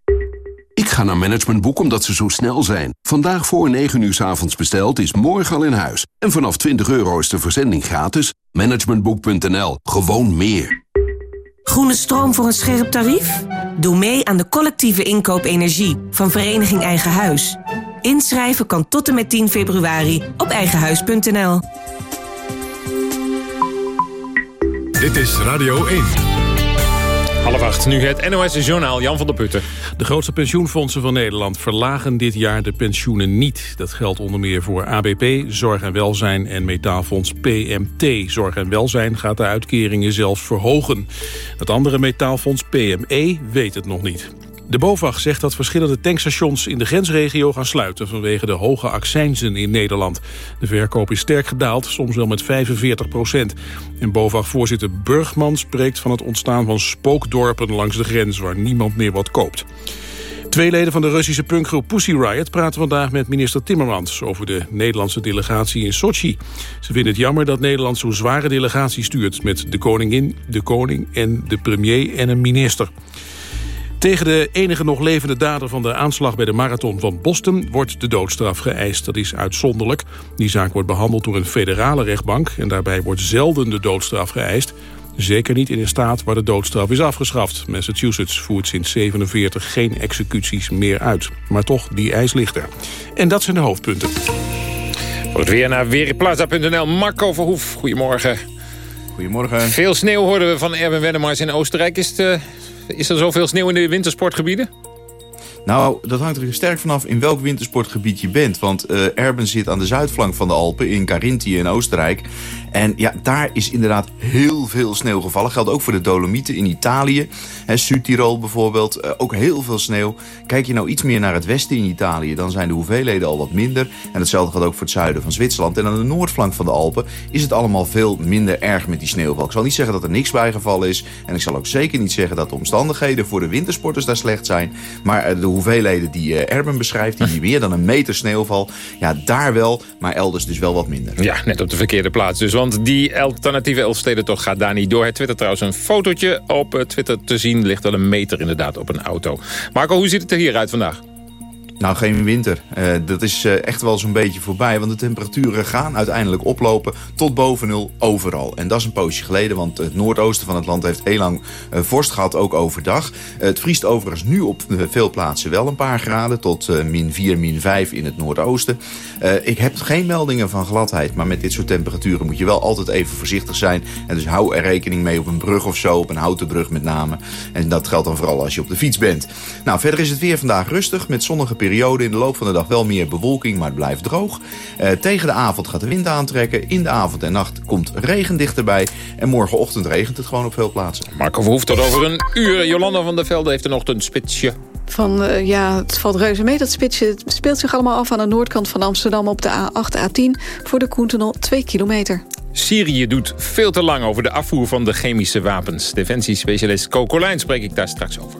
Speaker 24: Ik ga naar Managementboek omdat ze zo snel zijn. Vandaag voor 9 uur s avonds besteld is morgen al in huis. En vanaf 20 euro is de verzending gratis. Managementboek.nl. Gewoon meer.
Speaker 28: Groene stroom voor een scherp tarief? Doe mee aan de collectieve inkoop energie van Vereniging Eigen Huis. Inschrijven kan tot en met 10 februari op eigenhuis.nl.
Speaker 1: Dit is Radio 1.
Speaker 2: Half acht, nu het NOS Journaal, Jan van der Putten.
Speaker 3: De grootste pensioenfondsen van Nederland verlagen dit jaar de pensioenen niet. Dat geldt onder meer voor ABP, Zorg en Welzijn en metaalfonds PMT. Zorg en Welzijn gaat de uitkeringen zelfs verhogen. Het andere metaalfonds PME weet het nog niet. De BOVAG zegt dat verschillende tankstations in de grensregio gaan sluiten... vanwege de hoge accijnzen in Nederland. De verkoop is sterk gedaald, soms wel met 45 procent. En BOVAG-voorzitter Burgman spreekt van het ontstaan van spookdorpen... langs de grens waar niemand meer wat koopt. Twee leden van de Russische punkgroep Pussy Riot praten vandaag met minister Timmermans over de Nederlandse delegatie in Sochi. Ze vinden het jammer dat Nederland zo'n zware delegatie stuurt met de koningin, de koning en de premier en een minister. Tegen de enige nog levende dader van de aanslag bij de marathon van Boston wordt de doodstraf geëist. Dat is uitzonderlijk. Die zaak wordt behandeld door een federale rechtbank en daarbij wordt zelden de doodstraf geëist. Zeker niet in een staat waar de doodstraf is afgeschaft. Massachusetts voert sinds 47 geen executies meer uit. Maar toch, die eis ligt er. En dat zijn de hoofdpunten.
Speaker 2: Voor het weer naar weerplaza.nl. Marco Verhoef, goedemorgen.
Speaker 29: Goedemorgen.
Speaker 2: Veel sneeuw hoorden we van Erwin Wennemars in Oostenrijk. Is, het, uh, is er zoveel sneeuw in de wintersportgebieden?
Speaker 29: Nou, dat hangt er sterk vanaf in welk wintersportgebied je bent. Want uh, Erben zit aan de zuidflank van de Alpen in Carinthië in Oostenrijk. En ja, daar is inderdaad heel veel sneeuw gevallen. Geldt ook voor de Dolomieten in Italië. Zuid-Tirol bijvoorbeeld, uh, ook heel veel sneeuw. Kijk je nou iets meer naar het westen in Italië... dan zijn de hoeveelheden al wat minder. En hetzelfde gaat ook voor het zuiden van Zwitserland. En aan de noordflank van de Alpen is het allemaal veel minder erg met die sneeuwval. Ik zal niet zeggen dat er niks bijgevallen is. En ik zal ook zeker niet zeggen dat de omstandigheden voor de wintersporters daar slecht zijn. Maar uh, de hoeveelheden die uh, Erben beschrijft, die meer dan een meter sneeuwval... ja, daar wel, maar elders dus wel wat minder.
Speaker 2: Ja, net op de verkeerde plaats dus. Want die alternatieve Elfstedentocht gaat daar niet door. Het Twitter trouwens een fotootje op Twitter te zien. Ligt wel een meter inderdaad op een auto. Marco, hoe ziet het er hier uit vandaag?
Speaker 29: Nou, geen winter. Uh, dat is uh, echt wel zo'n beetje voorbij. Want de temperaturen gaan uiteindelijk oplopen tot boven nul overal. En dat is een poosje geleden, want het noordoosten van het land heeft heel lang uh, vorst gehad, ook overdag. het vriest overigens nu op veel plaatsen wel een paar graden, tot min 4, min 5 in het noordoosten. ik heb geen meldingen van gladheid, maar met dit soort temperaturen moet je wel altijd even voorzichtig zijn. En dus hou er rekening mee op een brug of zo, op een houten brug met name. En dat geldt dan vooral als je op de fiets bent. Nou, verder is het weer vandaag rustig, met zonnige perioden periode. In de loop van de dag wel meer bewolking, maar het blijft droog. Uh, tegen de avond gaat de wind aantrekken. In de avond en nacht komt regen dichterbij. En morgenochtend regent het gewoon op veel plaatsen.
Speaker 2: Marco Verhoef tot over een uur. Jolanda van der Velde heeft een ochtendspitsje.
Speaker 7: Van, uh, ja, het valt reuze mee, dat spitsje. Het speelt zich allemaal af aan de noordkant van Amsterdam... op de A8, A10 voor de Koentunnel 2 kilometer.
Speaker 2: Syrië doet veel te lang over de afvoer van de chemische wapens. Defensiespecialist Coco Lijn spreek ik daar straks over.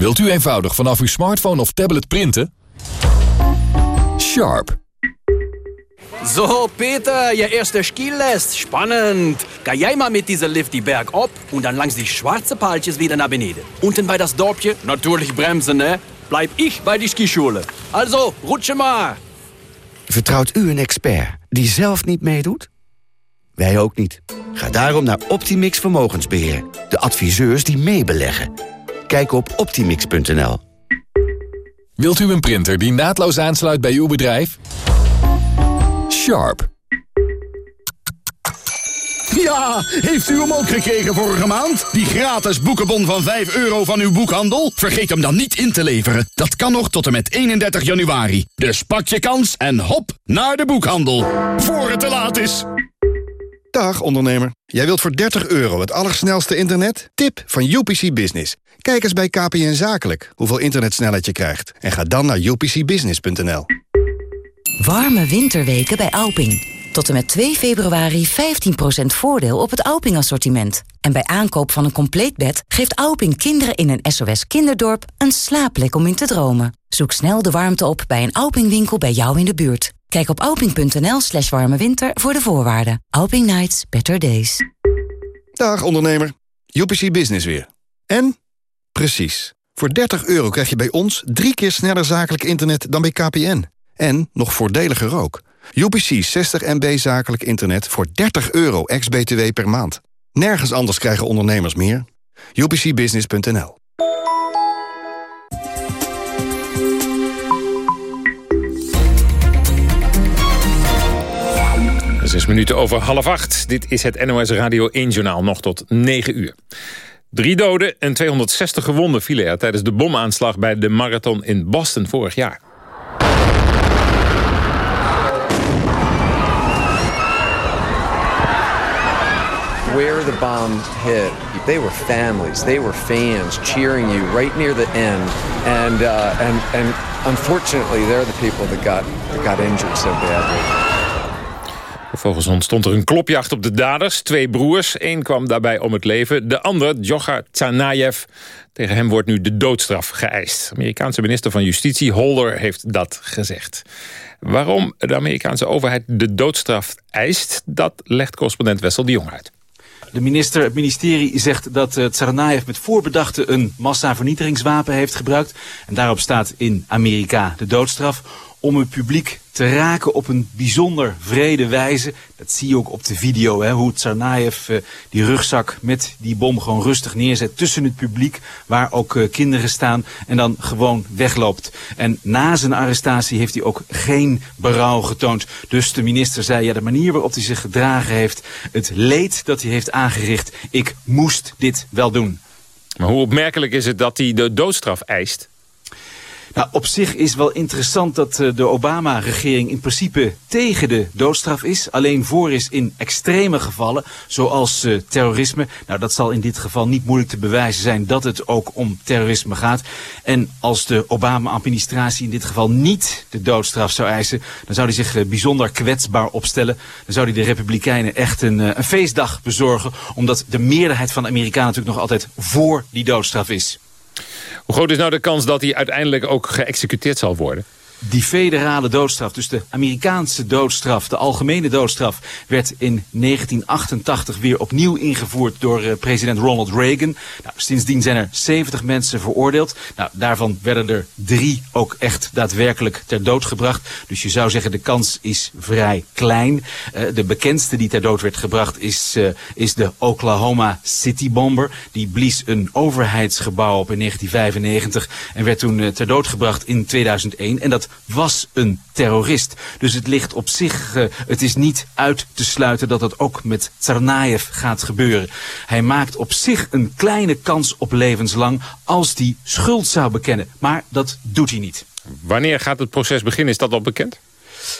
Speaker 1: Wilt u eenvoudig vanaf uw smartphone of tablet printen? Sharp.
Speaker 30: So, Peter, je eerste Skilest. Spannend. Ga jij maar mit dieser Lift die Berg op und dann langs die schwarze Paaltjes wieder naar beneden. Unten bei das Dorpje, natürlich bremsen, ne? Bleib ich bei die Skischule. Also, rutsche maar.
Speaker 31: Vertrouwt u een expert die zelf niet meedoet? Wij ook niet. Ga daarom naar Optimix Vermogensbeheer. De adviseurs die meebeleggen. Kijk op optimix.nl.
Speaker 1: Wilt u een printer die naadloos aansluit bij uw bedrijf? Sharp.
Speaker 32: Ja, heeft u hem ook gekregen vorige maand? Die gratis boekenbon van 5 euro van uw boekhandel? Vergeet hem dan niet in te leveren. Dat kan nog tot en met 31 januari. Dus pak je kans en hop naar de boekhandel. Voor het te laat is.
Speaker 33: Dag ondernemer. Jij wilt voor 30 euro het allersnelste internet? Tip van UPC Business. Kijk eens bij KPN Zakelijk hoeveel internetsnelheid je krijgt. En ga dan naar upcbusiness.nl.
Speaker 34: Warme winterweken bij Alping. Tot en met 2 februari 15% voordeel op het Alping-assortiment. En bij aankoop van een compleet bed geeft Alping kinderen in een SOS kinderdorp een slaapplek om in te dromen. Zoek snel de warmte op bij een Alping-winkel bij jou in de buurt. Kijk op alping.nl slash warme winter voor de voorwaarden. Alping Nights, better days.
Speaker 33: Dag ondernemer. UPC Business weer. En? Precies. Voor 30 euro krijg je bij ons drie keer sneller zakelijk internet dan bij KPN. En nog voordeliger ook. UPC 60 MB zakelijk internet voor 30 euro ex-BTW per maand. Nergens anders krijgen ondernemers meer. UPCbusiness.nl
Speaker 2: Zes minuten over half acht. Dit is het NOS Radio 1-journaal nog tot 9 uur. Drie doden en 260 gewonden vielen tijdens de bomaanslag... bij de marathon in Boston vorig jaar.
Speaker 35: where the bomb hit, they were families, they were fans cheering you right near the end, and uh, and and unfortunately, they're the people that got that got injured so badly.
Speaker 2: Volgens ontstond er een klopjacht op de daders. Twee broers. Eén kwam daarbij om het leven. De ander, Djokhar Tsarnaev. Tegen hem wordt nu de doodstraf geëist. Amerikaanse minister van Justitie, Holder, heeft dat gezegd. Waarom de Amerikaanse overheid de doodstraf eist... dat legt correspondent Wessel de Jong uit.
Speaker 36: De minister, het ministerie zegt dat uh, Tsarnaev met voorbedachte een massavernietigingswapen heeft gebruikt. En daarop staat in Amerika de doodstraf om het publiek te raken op een bijzonder vrede wijze. Dat zie je ook op de video, hè, hoe Tsarnaev uh, die rugzak met die bom gewoon rustig neerzet tussen het publiek, waar ook uh, kinderen staan, en dan gewoon wegloopt. En na zijn arrestatie heeft hij ook geen berouw getoond. Dus de minister zei, ja, de manier waarop hij zich gedragen heeft, het leed dat hij heeft aangericht, ik moest dit wel doen.
Speaker 2: Maar hoe opmerkelijk is het dat hij de doodstraf eist?
Speaker 36: Nou, op zich is wel interessant dat uh, de Obama-regering in principe tegen de doodstraf is. Alleen voor is in extreme gevallen, zoals uh, terrorisme. Nou, dat zal in dit geval niet moeilijk te bewijzen zijn dat het ook om terrorisme gaat. En als de Obama-administratie in dit geval niet de doodstraf zou eisen... dan zou hij zich uh, bijzonder kwetsbaar opstellen. Dan zou hij de Republikeinen echt een, een feestdag bezorgen... omdat de meerderheid van de Amerikanen natuurlijk nog altijd voor die doodstraf is.
Speaker 2: Hoe groot is nou de kans dat hij uiteindelijk ook geëxecuteerd zal worden?
Speaker 36: Die federale doodstraf, dus de Amerikaanse doodstraf, de algemene doodstraf, werd in 1988 weer opnieuw ingevoerd door uh, president Ronald Reagan. Nou, sindsdien zijn er 70 mensen veroordeeld. Nou, daarvan werden er drie ook echt daadwerkelijk ter dood gebracht. Dus je zou zeggen de kans is vrij klein. Uh, de bekendste die ter dood werd gebracht is, uh, is de Oklahoma City Bomber. Die blies een overheidsgebouw op in 1995 en werd toen ter dood gebracht in 2001. En dat was een terrorist. Dus het ligt op zich, uh, het is niet uit te sluiten dat het ook met Tsarnaev gaat gebeuren. Hij maakt op zich een kleine kans op levenslang als hij schuld zou bekennen. Maar dat doet hij niet.
Speaker 2: Wanneer gaat het proces beginnen? Is dat al bekend?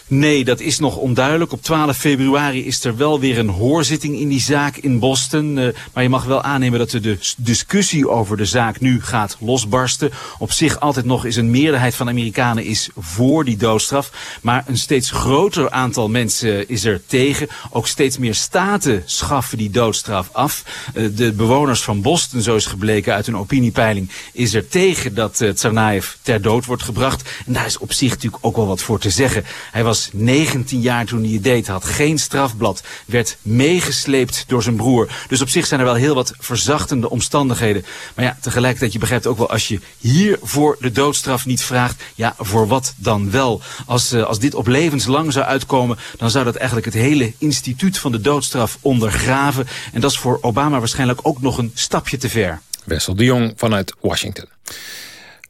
Speaker 36: Nee, dat is nog onduidelijk. Op 12 februari is er wel weer een hoorzitting in die zaak in Boston. Uh, maar je mag wel aannemen dat de discussie over de zaak nu gaat losbarsten. Op zich altijd nog is een meerderheid van Amerikanen is voor die doodstraf. Maar een steeds groter aantal mensen is er tegen. Ook steeds meer staten schaffen die doodstraf af. Uh, de bewoners van Boston, zo is gebleken uit een opiniepeiling, is er tegen dat uh, Tsarnaev ter dood wordt gebracht. En daar is op zich natuurlijk ook wel wat voor te zeggen. Hij was 19 jaar toen hij het deed, had geen strafblad, werd meegesleept door zijn broer. Dus op zich zijn er wel heel wat verzachtende omstandigheden. Maar ja, tegelijkertijd, je begrijpt ook wel, als je hiervoor de doodstraf niet vraagt, ja, voor wat dan wel? Als, uh, als dit op levenslang zou uitkomen, dan zou dat eigenlijk het hele instituut van de doodstraf ondergraven. En dat is voor Obama waarschijnlijk ook nog een stapje te ver.
Speaker 2: Wessel de Jong vanuit Washington.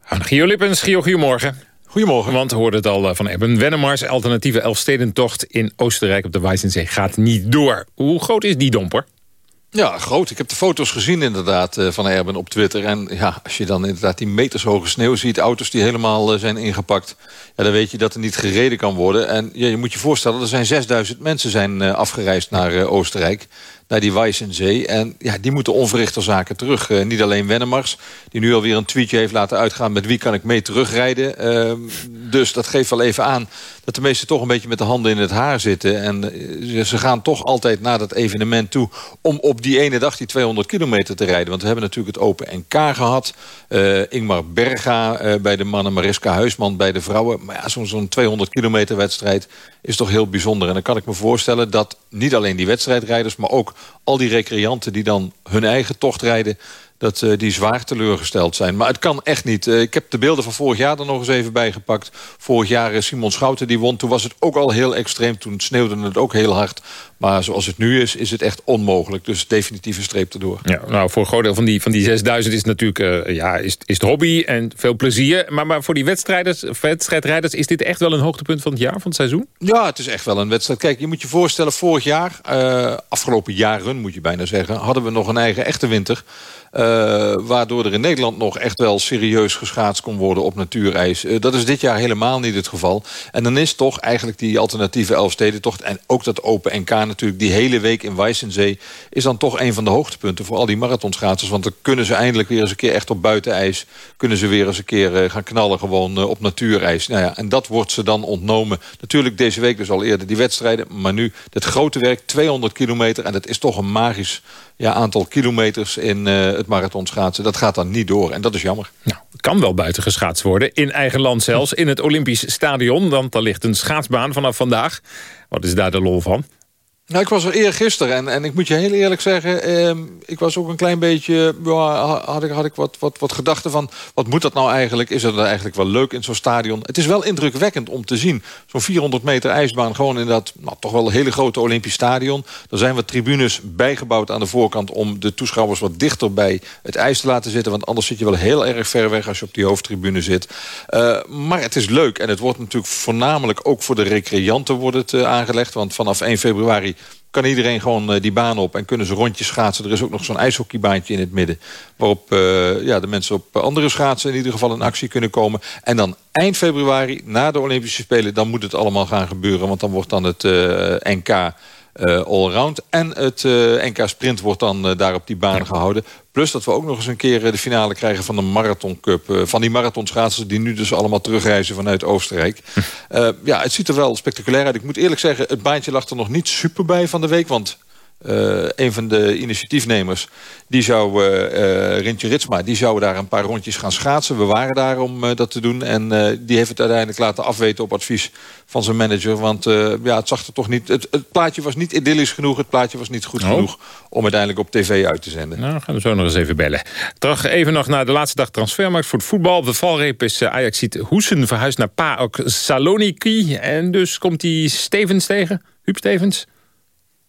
Speaker 2: Gio Lippens, Gio, goedemorgen. Goedemorgen. Want we hoorden het al eh, van Eben. Wennemars alternatieve Elfstedentocht in Oostenrijk op de Weissensee gaat niet door. Hoe groot is die domper?
Speaker 37: Ja, groot. Ik heb de foto's gezien inderdaad eh, van Erben op Twitter. En ja, als je dan inderdaad die metershoge sneeuw ziet... auto's die helemaal eh, zijn ingepakt... Ja, dan weet je dat er niet gereden kan worden. En ja, je moet je voorstellen, er zijn 6000 mensen zijn afgereisd naar Oostenrijk naar die Weissensee. En ja, die moeten onverrichter zaken terug. Uh, niet alleen Wennemars, die nu alweer een tweetje heeft laten uitgaan... met wie kan ik mee terugrijden. Uh, dus dat geeft wel even aan dat de meesten toch een beetje met de handen in het haar zitten. En uh, ze gaan toch altijd naar dat evenement toe... om op die ene dag die 200 kilometer te rijden. Want we hebben natuurlijk het Open NK gehad. Ingmar Berga bij de mannen, Mariska Huisman bij de vrouwen. Maar ja, zo'n zo 200 kilometer wedstrijd is toch heel bijzonder. En dan kan ik me voorstellen dat niet alleen die wedstrijdrijders... maar ook al die recreanten die dan hun eigen tocht rijden dat uh, die zwaar teleurgesteld zijn. Maar het kan echt niet. Uh, ik heb de beelden van vorig jaar er nog eens even bijgepakt. Vorig jaar uh, Simon Schouten die won. Toen was het ook al heel extreem. Toen sneeuwde het ook heel hard. Maar zoals het nu is, is het echt onmogelijk. Dus definitief een streep erdoor.
Speaker 2: Ja, nou, voor een groot deel van die, van die 6000 is het natuurlijk ja, is, is het hobby en veel plezier. Maar, maar voor die wedstrijders, wedstrijdrijders is dit echt wel een hoogtepunt van het jaar, van het seizoen?
Speaker 37: Ja, het is echt wel een wedstrijd. Kijk, je moet je voorstellen, vorig jaar, afgelopen jaren moet je bijna zeggen... hadden we nog een eigen echte winter... Uh, waardoor er in Nederland nog echt wel serieus geschaatst kon worden op natuurijs. Uh, dat is dit jaar helemaal niet het geval. En dan is toch eigenlijk die alternatieve Elfstedentocht... en ook dat Open NK natuurlijk, die hele week in Weissensee... is dan toch een van de hoogtepunten voor al die marathonschaatsers. Want dan kunnen ze eindelijk weer eens een keer echt op buitenijs... kunnen ze weer eens een keer uh, gaan knallen gewoon op natuurijs. Nou ja, en dat wordt ze dan ontnomen. Natuurlijk deze week dus al eerder die wedstrijden... maar nu het grote werk, 200 kilometer... en dat is toch een magisch ja, aantal kilometers in uh, het marathonschaatsen. Dat gaat dan niet door en dat is jammer.
Speaker 2: Nou, kan wel buiten geschaatst worden. In eigen land zelfs. In het Olympisch Stadion. Want daar ligt een schaatsbaan vanaf vandaag. Wat is daar de lol van?
Speaker 37: Nou, ik was er eergisteren en, en ik moet je heel eerlijk zeggen... Eh, ik was ook een klein beetje... Had ik, had ik wat, wat, wat gedachten van... wat moet dat nou eigenlijk? Is het eigenlijk wel leuk in zo'n stadion? Het is wel indrukwekkend om te zien. Zo'n 400 meter ijsbaan gewoon in dat nou, toch wel een hele grote Olympisch stadion. Er zijn wat tribunes bijgebouwd aan de voorkant... om de toeschouwers wat dichter bij het ijs te laten zitten. Want anders zit je wel heel erg ver weg als je op die hoofdtribune zit. Uh, maar het is leuk en het wordt natuurlijk voornamelijk... ook voor de recreanten wordt het uh, aangelegd. Want vanaf 1 februari kan iedereen gewoon uh, die baan op en kunnen ze rondjes schaatsen. Er is ook nog zo'n ijshockeybaantje in het midden... waarop uh, ja, de mensen op andere schaatsen in ieder geval in actie kunnen komen. En dan eind februari, na de Olympische Spelen... dan moet het allemaal gaan gebeuren, want dan wordt dan het NK... Uh, allround. En het uh, NK Sprint wordt dan uh, daar op die baan gehouden. Plus dat we ook nog eens een keer de finale krijgen van de Marathon Cup. van die marathonschaatsers die nu dus allemaal terugreizen vanuit Oostenrijk. *laughs* ja, het ziet er wel spectaculair uit. Ik moet eerlijk zeggen, het baantje lag er nog niet super bij van de week. Want uh, een van de initiatiefnemers, die zou, uh, Rintje Ritsma, die zou daar een paar rondjes gaan schaatsen. We waren daar om uh, dat te doen. En die heeft het uiteindelijk laten afweten op advies van zijn manager. Want ja, het zag er toch niet. Het, het, plaatje was niet idyllisch genoeg. Het plaatje was niet goed oh. genoeg om uiteindelijk op tv uit te zenden.
Speaker 2: Nou, gaan we zo nog eens even bellen. Terug even nog naar de laatste dag transfermarkt voor het voetbal. Op de valreep is Ajax ziet Hoesen verhuisd naar PAOK Saloniki. En dus komt hij Stevens tegen. Huub Stevens.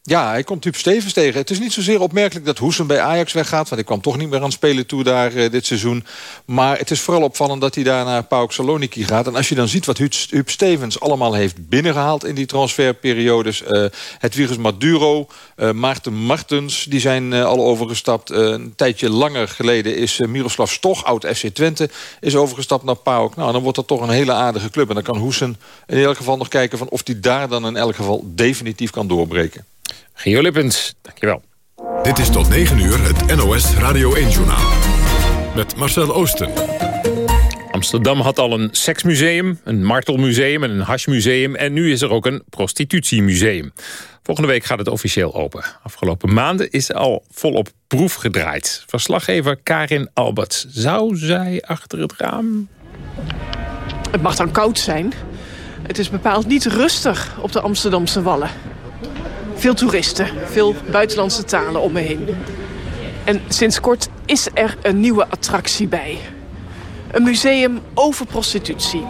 Speaker 37: Ja, hij komt Huub Stevens tegen. Het is niet zozeer opmerkelijk dat Hoesen bij Ajax weggaat... want hij kwam toch niet meer aan spelen toe daar uh, dit seizoen. Maar het is vooral opvallend dat hij daar naar PAOK Saloniki gaat. En als je dan ziet wat Huub Stevens allemaal heeft binnengehaald... in die transferperiodes. Uh, Hedwiges Maduro, uh, Maarten Martens, die zijn al overgestapt. een tijdje langer geleden is Miroslav Stoch, oud FC Twente... is overgestapt naar PAOK. Nou, dan wordt dat toch een hele aardige club. En dan kan Hoesen in elk geval nog kijken... van of hij daar dan in elk geval definitief kan doorbreken.
Speaker 2: Gio Lippens, dankjewel.
Speaker 1: Dit is tot 9 uur het NOS Radio 1-journaal. Met Marcel Oosten.
Speaker 2: Amsterdam had al een seksmuseum, een martelmuseum en een hashmuseum... en nu is er ook een prostitutiemuseum. Volgende week gaat het officieel open. Afgelopen maanden is al volop proef gedraaid. Verslaggever Karin Alberts. Zou zij achter het raam...
Speaker 38: Het mag dan koud zijn. Het is bepaald niet rustig op de Amsterdamse Wallen. Veel toeristen, veel buitenlandse talen om me heen. En sinds kort is er een nieuwe attractie bij. Een museum over prostitutie.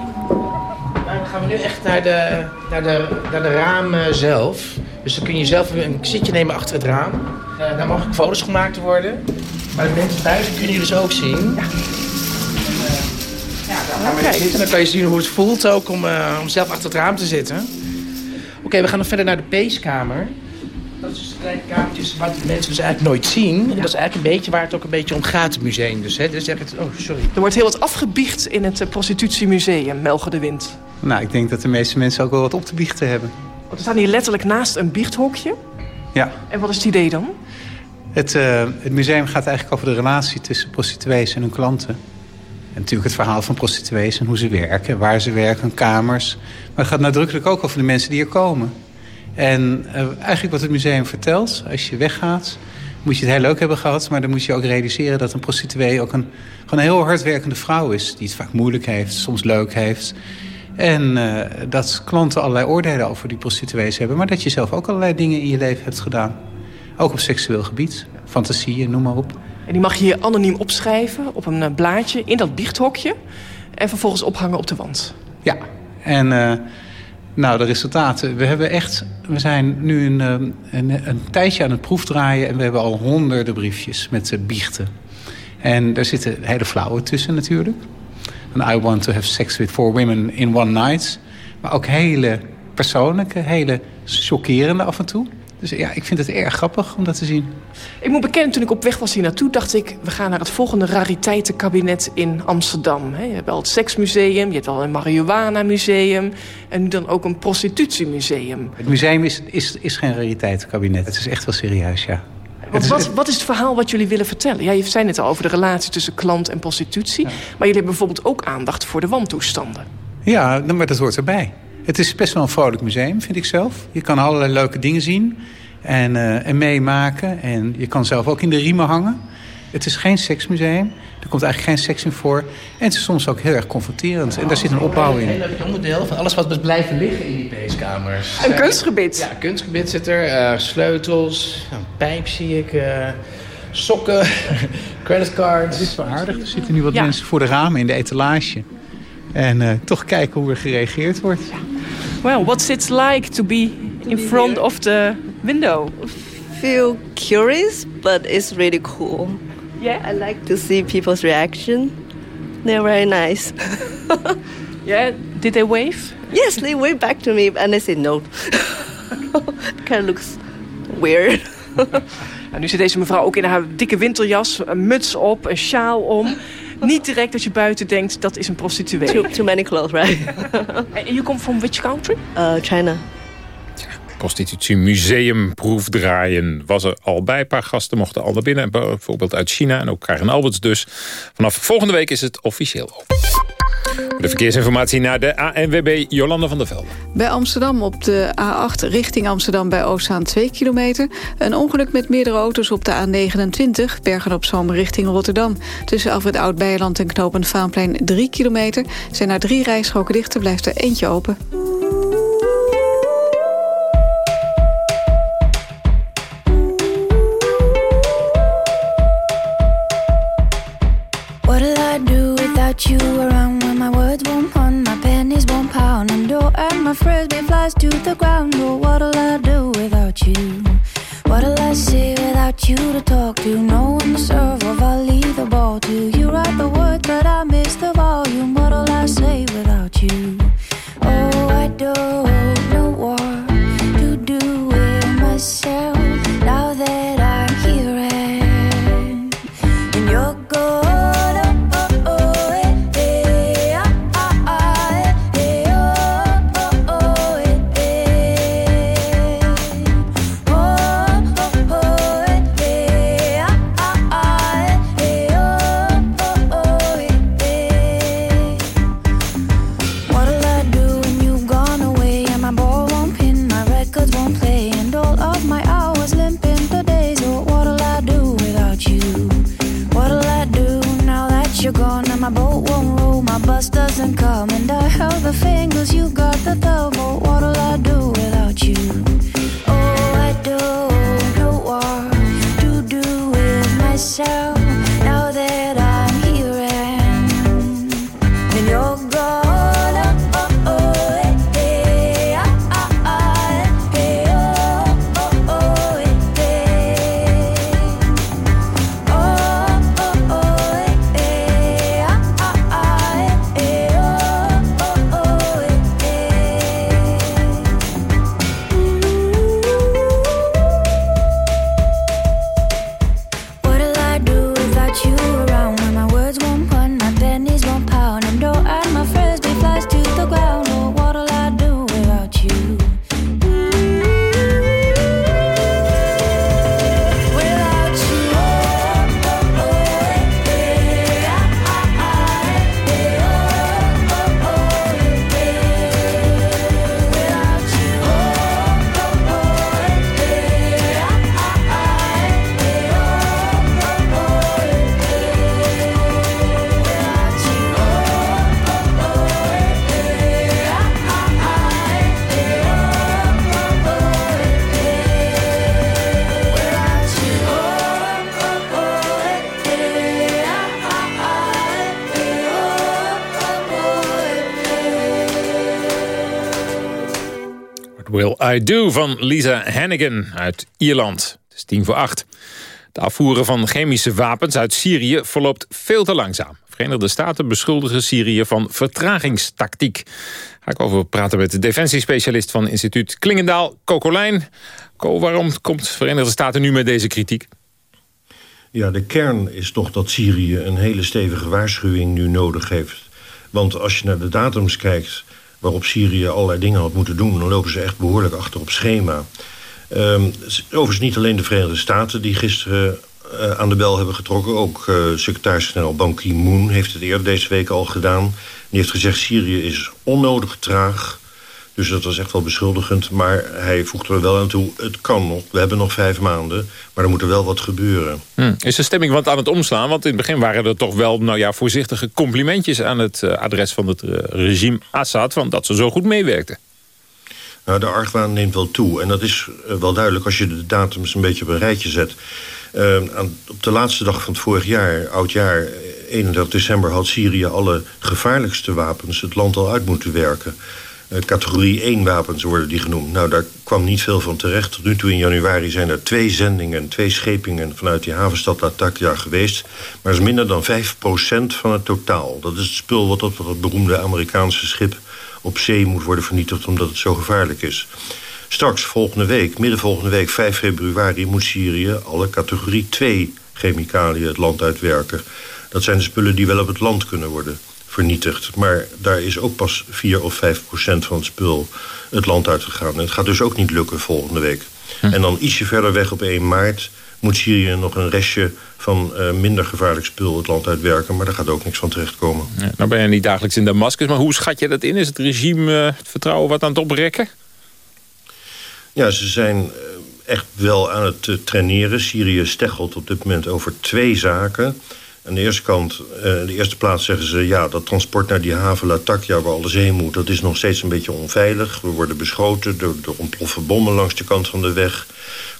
Speaker 30: Dan gaan we nu echt naar de, naar de, naar de ramen zelf. Dus dan kun je zelf een zitje nemen achter het raam. Uh, daar mogen foto's gemaakt worden. Maar de mensen thuis kunnen jullie dus ook zien. Ja. Ga maar zitten, dan kan je zien hoe het voelt ook om, uh, om zelf achter het raam te zitten. Oké, we gaan nog verder naar de peeskamer. Dat is dus een kleine kamertjes wat mensen dus eigenlijk nooit zien. En dat is eigenlijk een beetje waar het ook een beetje om gaat, het museum. Dus, hè. dus het, oh, sorry.
Speaker 38: Er wordt heel wat afgebiecht in het uh, prostitutiemuseum, Melge de Wind.
Speaker 39: Nou, ik denk dat de meeste mensen ook wel wat op te biechten hebben.
Speaker 38: Want we staan hier letterlijk naast een biechthokje.
Speaker 39: Ja.
Speaker 38: En wat is het idee dan?
Speaker 39: Het, uh, het museum gaat eigenlijk over de relatie tussen prostituees en hun klanten. En natuurlijk het verhaal van prostituees en hoe ze werken, waar ze werken, kamers. Maar het gaat nadrukkelijk ook over de mensen die er komen. En uh, eigenlijk wat het museum vertelt, als je weggaat... moet je het heel leuk hebben gehad... maar dan moet je ook realiseren dat een prostituee ook een, gewoon heel hardwerkende vrouw is... die het vaak moeilijk heeft, soms leuk heeft... En uh, dat klanten allerlei oordelen over die prostituees hebben... maar dat je zelf ook allerlei dingen in je leven hebt gedaan. Ook op seksueel gebied, fantasieën, noem maar op.
Speaker 38: En die mag je hier anoniem opschrijven op een uh, blaadje in dat biechthokje... en vervolgens ophangen op de wand.
Speaker 39: Ja, en uh, nou, de resultaten. We hebben echt, we zijn nu een, een, een, tijdje aan het proefdraaien... en we hebben al honderden briefjes met biechten. En daar zitten hele flauwe tussen natuurlijk... En I want to have sex with four women in one night. Maar ook hele persoonlijke, hele chockerende af en toe. Dus ja, ik vind het erg grappig om dat te zien.
Speaker 38: Ik moet bekennen, toen ik op weg was hier naartoe... dacht ik, we gaan naar het volgende rariteitenkabinet in Amsterdam. Je hebt al het seksmuseum, je hebt al een marihuana-museum... en nu dan ook een prostitutiemuseum.
Speaker 39: Het museum is, is, is geen rariteitenkabinet. Het is echt wel serieus, ja.
Speaker 38: Wat, wat, wat, is het verhaal wat jullie willen vertellen? Ja, je zei net al over de relatie tussen klant en prostitutie. Ja. Maar jullie hebben bijvoorbeeld ook aandacht voor de wantoestanden.
Speaker 39: Ja, maar dat hoort erbij. Het is best wel een vrolijk museum, vind ik zelf. Je kan allerlei leuke dingen zien en, uh, en meemaken. En je kan zelf ook in de riemen hangen. Het is geen seksmuseum. Er komt eigenlijk geen seks in voor. En het is soms ook heel erg confronterend. En daar zit een opbouw in.
Speaker 30: Een heel leuk onderdeel van alles wat moet blijven liggen in die peeskamers.
Speaker 38: Een kunstgebied.
Speaker 30: Ja, een kunstgebied zit er. Uh, sleutels, een pijp zie ik. Uh, sokken, *laughs* creditcards.
Speaker 39: Dit is wel aardig. Er zitten nu wat ja. mensen voor de ramen in de etalage. En uh, toch kijken hoe er gereageerd wordt.
Speaker 38: Well, what's it like to be in front of the window?
Speaker 40: Feel curious, but it's really cool.
Speaker 38: Yeah?
Speaker 40: I like to see people's reaction. They're very nice. *laughs*
Speaker 38: yeah? Did they wave?
Speaker 40: Yes, they wave back to me and they say no. *laughs* kind of looks weird. *laughs*
Speaker 38: en nu zit deze mevrouw ook in haar dikke winterjas, een muts op, een sjaal om. Niet direct als je buiten denkt, dat is een prostituee.
Speaker 40: Too, too many clothes, right? *laughs*
Speaker 38: and you come from which country?
Speaker 40: Uh, China.
Speaker 2: Prostitutiemuseum proefdraaien was er al bij. Een paar gasten mochten al naar binnen. Bijvoorbeeld uit China en ook Karen Alberts dus. Vanaf volgende week is het officieel open. De verkeersinformatie naar de ANWB Jolanda van der Velde.
Speaker 7: Bij Amsterdam op de A8 richting Amsterdam bij Oostzaan 2 kilometer. Een ongeluk met meerdere auto's op de A29 Bergen op Zoom richting Rotterdam. Tussen Alfred Oud-Beijerland en Knopend Vaanplein 3 kilometer. Zijn er drie rijstroken dicht, er blijft er eentje open.
Speaker 41: My frisbee flies to the ground. Oh, what'll I do without you? What'll I say without you to talk to? No one to serve, or I'll leave the ball to you. Write the words, but I miss the volume. What'll I say without you? Oh, I don't know what to do with myself my bus doesn't come, and I held the fingers, you got the double. What'll I do without you? Oh, I don't know what to do with myself
Speaker 2: I Do van Lisa Hannigan uit Ierland. Het is tien voor acht. De afvoeren van chemische wapens uit Syrië verloopt veel te langzaam. Verenigde Staten beschuldigen Syrië van vertragingstactiek. Ga ik over praten met de defensiespecialist van instituut Klingendaal, Coco Lijn. Co, waarom komt Verenigde Staten nu met deze kritiek?
Speaker 42: Ja, de kern is toch dat Syrië een hele stevige waarschuwing nu nodig heeft. Want als je naar de datums kijkt waarop Syrië allerlei dingen had moeten doen... dan lopen ze echt behoorlijk achter op schema. Um, overigens niet alleen de Verenigde Staten die gisteren uh, aan de bel hebben getrokken. Ook uh, secretaris-generaal Ban Ki-moon heeft het eerder deze week al gedaan. Die heeft gezegd Syrië is onnodig traag. Dus dat was echt wel beschuldigend. Maar hij voegde er wel aan toe, het kan nog. We hebben nog vijf maanden, maar er moet er wel wat gebeuren.
Speaker 2: Hm. Is de stemming wat aan het omslaan? Want in het begin waren er toch wel nou ja, voorzichtige complimentjes... aan het uh, adres van het regime Assad... Van dat ze zo goed meewerkten.
Speaker 42: Nou, de argwaan neemt wel toe. En dat is wel duidelijk als je de datums een beetje op een rijtje zet. Uh, aan, op de laatste dag van het vorig jaar, oud jaar, 31 december... had Syrië alle gevaarlijkste wapens het land al uit moeten werken. Uh, categorie 1 wapens worden die genoemd. Nou, daar kwam niet veel van terecht. Tot nu toe in januari zijn er twee zendingen, twee schepingen... vanuit die havenstad Latakia geweest. Maar dat is minder dan 5% van het totaal. Dat is het spul wat op dat beroemde Amerikaanse schip op zee moet worden vernietigd... omdat het zo gevaarlijk is. Straks, volgende week, midden volgende week, 5 februari... moet Syrië alle categorie 2 chemicaliën het land uitwerken. Dat zijn de spullen die wel op het land kunnen worden vernietigd. Maar daar is ook pas 4 of 5 procent van het spul het land uitgegaan. En het gaat dus ook niet lukken volgende week. Hm. En dan ietsje verder weg op 1 maart moet Syrië nog een restje van uh, minder gevaarlijk spul het land uitwerken. Maar daar gaat ook niks van terechtkomen.
Speaker 2: Ja, nou ben je niet dagelijks in Damascus, maar hoe schat je dat in? Is het regime uh, het vertrouwen wat aan het oprekken?
Speaker 42: Ja, ze zijn uh, echt wel aan het traineren. Syrië steggelt op dit moment over twee zaken. Aan de eerste kant, uh, de eerste plaats zeggen ze... ja, dat transport naar die haven Latakia waar alles heen moet... dat is nog steeds een beetje onveilig. We worden beschoten door, door ontploffen bommen langs de kant van de weg.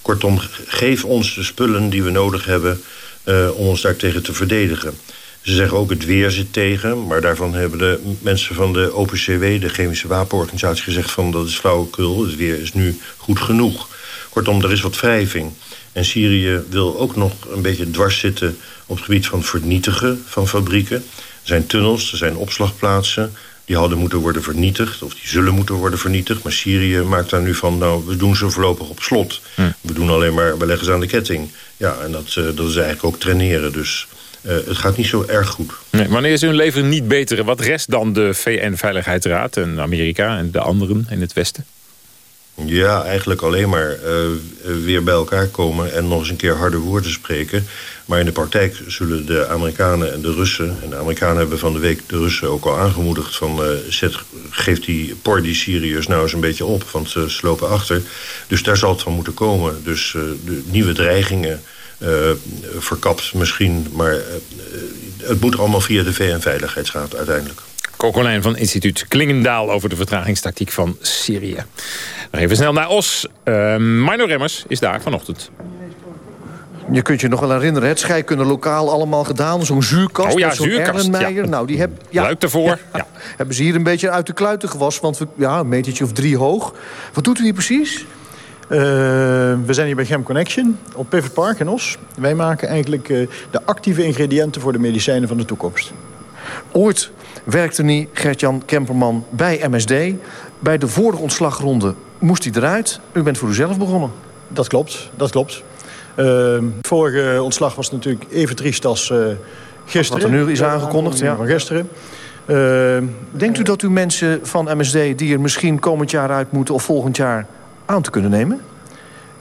Speaker 42: Kortom, geef ons de spullen die we nodig hebben... Uh, om ons daartegen te verdedigen. Ze zeggen ook het weer zit tegen... maar daarvan hebben de mensen van de OPCW... de chemische wapenorganisatie gezegd van dat is flauwekul. Het weer is nu goed genoeg. Kortom, er is wat wrijving. En Syrië wil ook nog een beetje dwars zitten op het gebied van vernietigen van fabrieken. Er zijn tunnels, er zijn opslagplaatsen. Die hadden moeten worden vernietigd, of die zullen moeten worden vernietigd. Maar Syrië maakt daar nu van, nou, we doen ze voorlopig op slot. Hm. We doen alleen maar, we leggen ze aan de ketting. Ja, en dat, uh, dat is eigenlijk ook traineren, dus... Uh, het gaat niet zo erg goed.
Speaker 2: Nee, wanneer is hun leven niet beter? Wat rest dan de VN-veiligheidsraad en Amerika en de anderen in het Westen?
Speaker 42: Ja, eigenlijk alleen maar uh, weer bij elkaar komen en nog eens een keer harde woorden spreken. Maar in de praktijk zullen de Amerikanen en de Russen... en de Amerikanen hebben van de week de Russen ook al aangemoedigd... van uh, zet, geef die por die Syriërs nou eens een beetje op, want ze slopen achter. Dus daar zal het van moeten komen. Dus uh, de nieuwe dreigingen verkapt misschien, maar het moet allemaal via de VN-veiligheidsraad uiteindelijk.
Speaker 2: Kokolijn van instituut Klingendaal over de vertragingstactiek van Syrië. Nog even snel naar Os. Uh, Mino Remmers is daar vanochtend.
Speaker 43: Je kunt je nog wel herinneren, het scheikunde lokaal allemaal gedaan. Zo'n zuurkast
Speaker 2: oh ja,
Speaker 43: zo'n Erlenmeyer.
Speaker 2: Ja.
Speaker 43: Nou, die heb, ja,
Speaker 2: Luik ervoor. Ja,
Speaker 43: ja. *laughs* Hebben ze hier een beetje uit de kluiten gewassen. Want we, ja, een metertje of drie hoog. Wat doet u hier precies?
Speaker 44: Uh, we zijn hier bij Gem Connection op Pivot Park in Os. Wij maken eigenlijk uh, de actieve ingrediënten voor de medicijnen van de toekomst.
Speaker 43: Ooit werkte niet Gert-Jan Kemperman bij MSD. Bij de vorige ontslagronde moest hij eruit. U bent voor uzelf begonnen.
Speaker 44: Dat klopt, dat klopt. Uh, vorige ontslag was natuurlijk even triest als uh, gisteren.
Speaker 43: Wat er nu is aangekondigd, ja.
Speaker 44: Van gisteren.
Speaker 43: Uh, Denkt u dat u mensen van MSD die er misschien komend jaar uit moeten... of volgend jaar aan te kunnen nemen?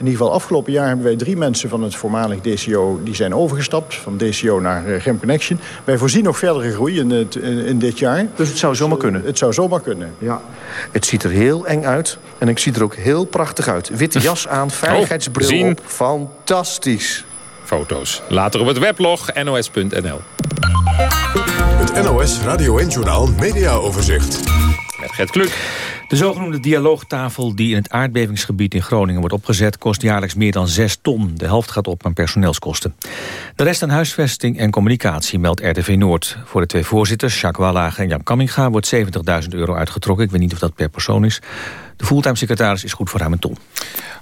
Speaker 44: In ieder geval afgelopen jaar hebben wij drie mensen van het voormalig DCO... die zijn overgestapt van DCO naar uh, Gem Connection. Wij voorzien nog verdere groei in, het, in, in, dit jaar.
Speaker 43: Dus het zou zomaar kunnen?
Speaker 44: Het zou zomaar kunnen,
Speaker 43: ja. Het ziet er heel eng uit. En ik zie er ook heel prachtig uit. Witte *laughs* jas aan, veiligheidsbril
Speaker 2: oh,
Speaker 43: op. Fantastisch.
Speaker 2: Foto's. Later op het weblog nos.nl.
Speaker 1: Het NOS Radio 1 Journaal Media Overzicht.
Speaker 2: Met Gert Kluk.
Speaker 45: De zogenoemde dialoogtafel die in het aardbevingsgebied in Groningen wordt opgezet... kost jaarlijks meer dan 6 ton. De helft gaat op aan personeelskosten. De rest aan huisvesting en communicatie meldt RTV Noord. Voor de twee voorzitters, Jacques Wallage en Jan Kamminga... wordt 70.000 euro uitgetrokken. Ik weet niet of dat per persoon is. De fulltime secretaris is goed voor ruim een ton.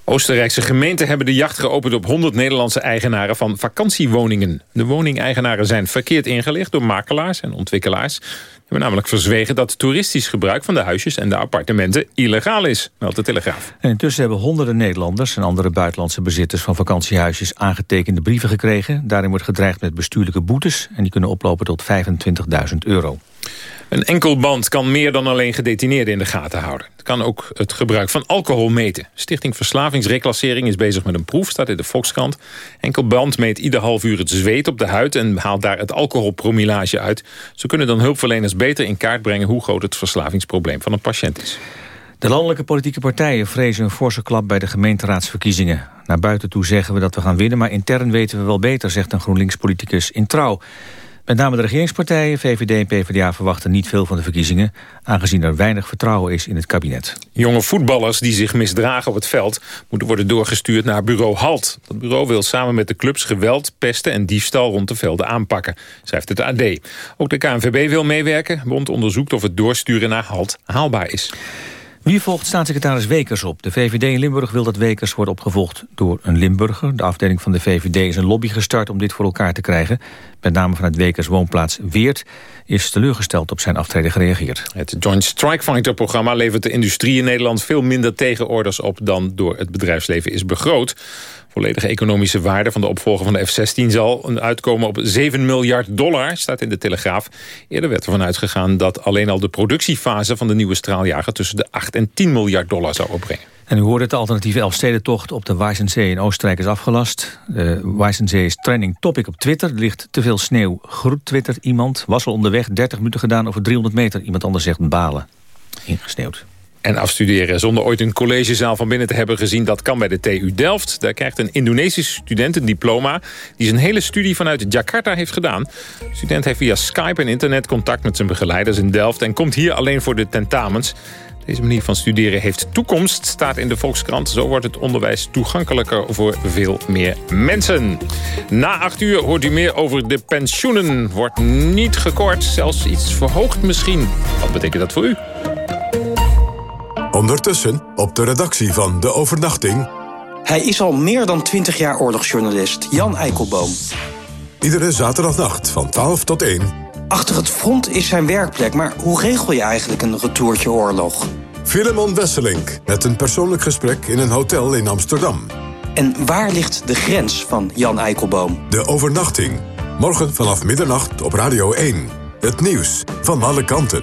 Speaker 2: Oostenrijkse gemeenten hebben de jacht geopend op 100 Nederlandse eigenaren van vakantiewoningen. De woningeigenaren zijn verkeerd ingelicht door makelaars en ontwikkelaars. Hebben namelijk verzwegen dat toeristisch gebruik van de huisjes en de appartementen illegaal is, meldt de Telegraaf.
Speaker 45: En intussen hebben honderden Nederlanders en andere buitenlandse bezitters van vakantiehuisjes aangetekende brieven gekregen. Daarin wordt gedreigd met bestuurlijke boetes en die kunnen oplopen tot 25.000 euro.
Speaker 2: Een enkelband kan meer dan alleen gedetineerden in de gaten houden. Het kan ook het gebruik van alcohol meten. Stichting Verslavingsreclassering is bezig met een proef, staat in de Volkskrant. Enkelband meet ieder half uur het zweet op de huid... en haalt daar het alcoholpromillage uit. Zo kunnen dan hulpverleners beter in kaart brengen... hoe groot het verslavingsprobleem van een patiënt is.
Speaker 45: De landelijke politieke partijen vrezen een forse klap bij de gemeenteraadsverkiezingen. Naar buiten toe zeggen we dat we gaan winnen, maar intern weten we wel beter, zegt een GroenLinks-politicus in Trouw. Met name de regeringspartijen, VVD en PvdA verwachten niet veel van de verkiezingen... aangezien er weinig vertrouwen is in het kabinet.
Speaker 2: Jonge voetballers die zich misdragen op het veld... moeten worden doorgestuurd naar bureau HALT. Dat bureau wil samen met de clubs geweld, pesten en diefstal rond de velden aanpakken, schrijft het AD. Ook de KNVB wil meewerken. Bond onderzoekt of het doorsturen naar HALT haalbaar is.
Speaker 45: Wie volgt staatssecretaris Wekers op? De VVD in Limburg wil dat Wekers wordt opgevolgd door een Limburger. De afdeling van de VVD is een lobby gestart om dit voor elkaar te krijgen. Met name vanuit Wekers woonplaats Weert is teleurgesteld op zijn aftreden gereageerd.
Speaker 2: Het Joint Strike Fighter-programma levert de industrie in Nederland... veel minder tegenorders op dan door het bedrijfsleven is begroot volledige economische waarde van de opvolger van de F-16 zal uitkomen op 7 miljard dollar, staat in de Telegraaf. Eerder werd ervan uitgegaan dat alleen al de productiefase van de nieuwe straaljager tussen de 8 en 10 miljard dollar zou opbrengen.
Speaker 45: En u hoorde het, de alternatieve Elfstedentocht op de Weissensee in Oostenrijk is afgelast. De Weissensee is trending topic op Twitter. Er ligt te veel sneeuw. Groet Twitter iemand. Was al onderweg, 30 minuten gedaan over 300 meter. Iemand anders zegt balen. Ingesneeuwd.
Speaker 2: En afstuderen zonder ooit een collegezaal van binnen te hebben gezien... dat kan bij de TU Delft. Daar krijgt een Indonesische student een diploma... die zijn hele studie vanuit Jakarta heeft gedaan. De student heeft via Skype en internet contact met zijn begeleiders in Delft... en komt hier alleen voor de tentamens. Deze manier van studeren heeft toekomst, staat in de Volkskrant. Zo wordt het onderwijs toegankelijker voor veel meer mensen. Na acht uur hoort u meer over de pensioenen. Wordt niet gekort, zelfs iets verhoogd misschien. Wat betekent dat voor u?
Speaker 1: Ondertussen op de redactie van De Overnachting...
Speaker 46: Hij is al meer dan 20 jaar oorlogsjournalist, Jan Eikelboom.
Speaker 1: Iedere zaterdagnacht van 12 tot 1.
Speaker 46: Achter het front is zijn werkplek, maar hoe regel je eigenlijk een retourtje oorlog?
Speaker 1: Filemon Wesselink met een persoonlijk gesprek in een hotel in Amsterdam.
Speaker 46: En waar ligt de grens van Jan Eikelboom?
Speaker 1: De Overnachting. Morgen vanaf middernacht op Radio 1. Het nieuws van alle kanten.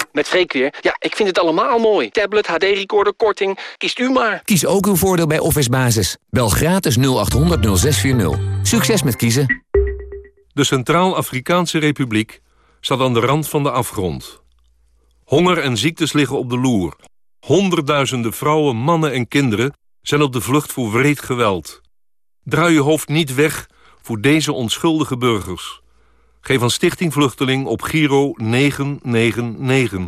Speaker 47: Met Freek weer. Ja, ik vind het allemaal mooi. Tablet, HD-recorder, korting. Kiest u maar.
Speaker 31: Kies ook uw voordeel bij Office Basis. Bel gratis 0800 0640. Succes met kiezen.
Speaker 9: De Centraal-Afrikaanse Republiek staat aan de rand van de afgrond. Honger en ziektes liggen op de loer. Honderdduizenden vrouwen, mannen en kinderen zijn op de vlucht voor wreed geweld. Draai je hoofd niet weg voor deze onschuldige burgers. Geef aan Stichting Vluchteling op Giro 999.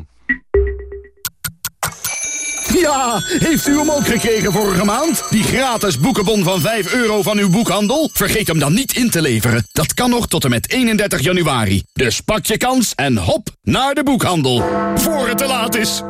Speaker 32: Ja, heeft u hem ook gekregen vorige maand? Die gratis boekenbon van 5 euro van uw boekhandel? Vergeet hem dan niet in te leveren. Dat kan nog tot en met 31 januari. Dus pak je kans en hop naar de boekhandel. Voor het te laat is.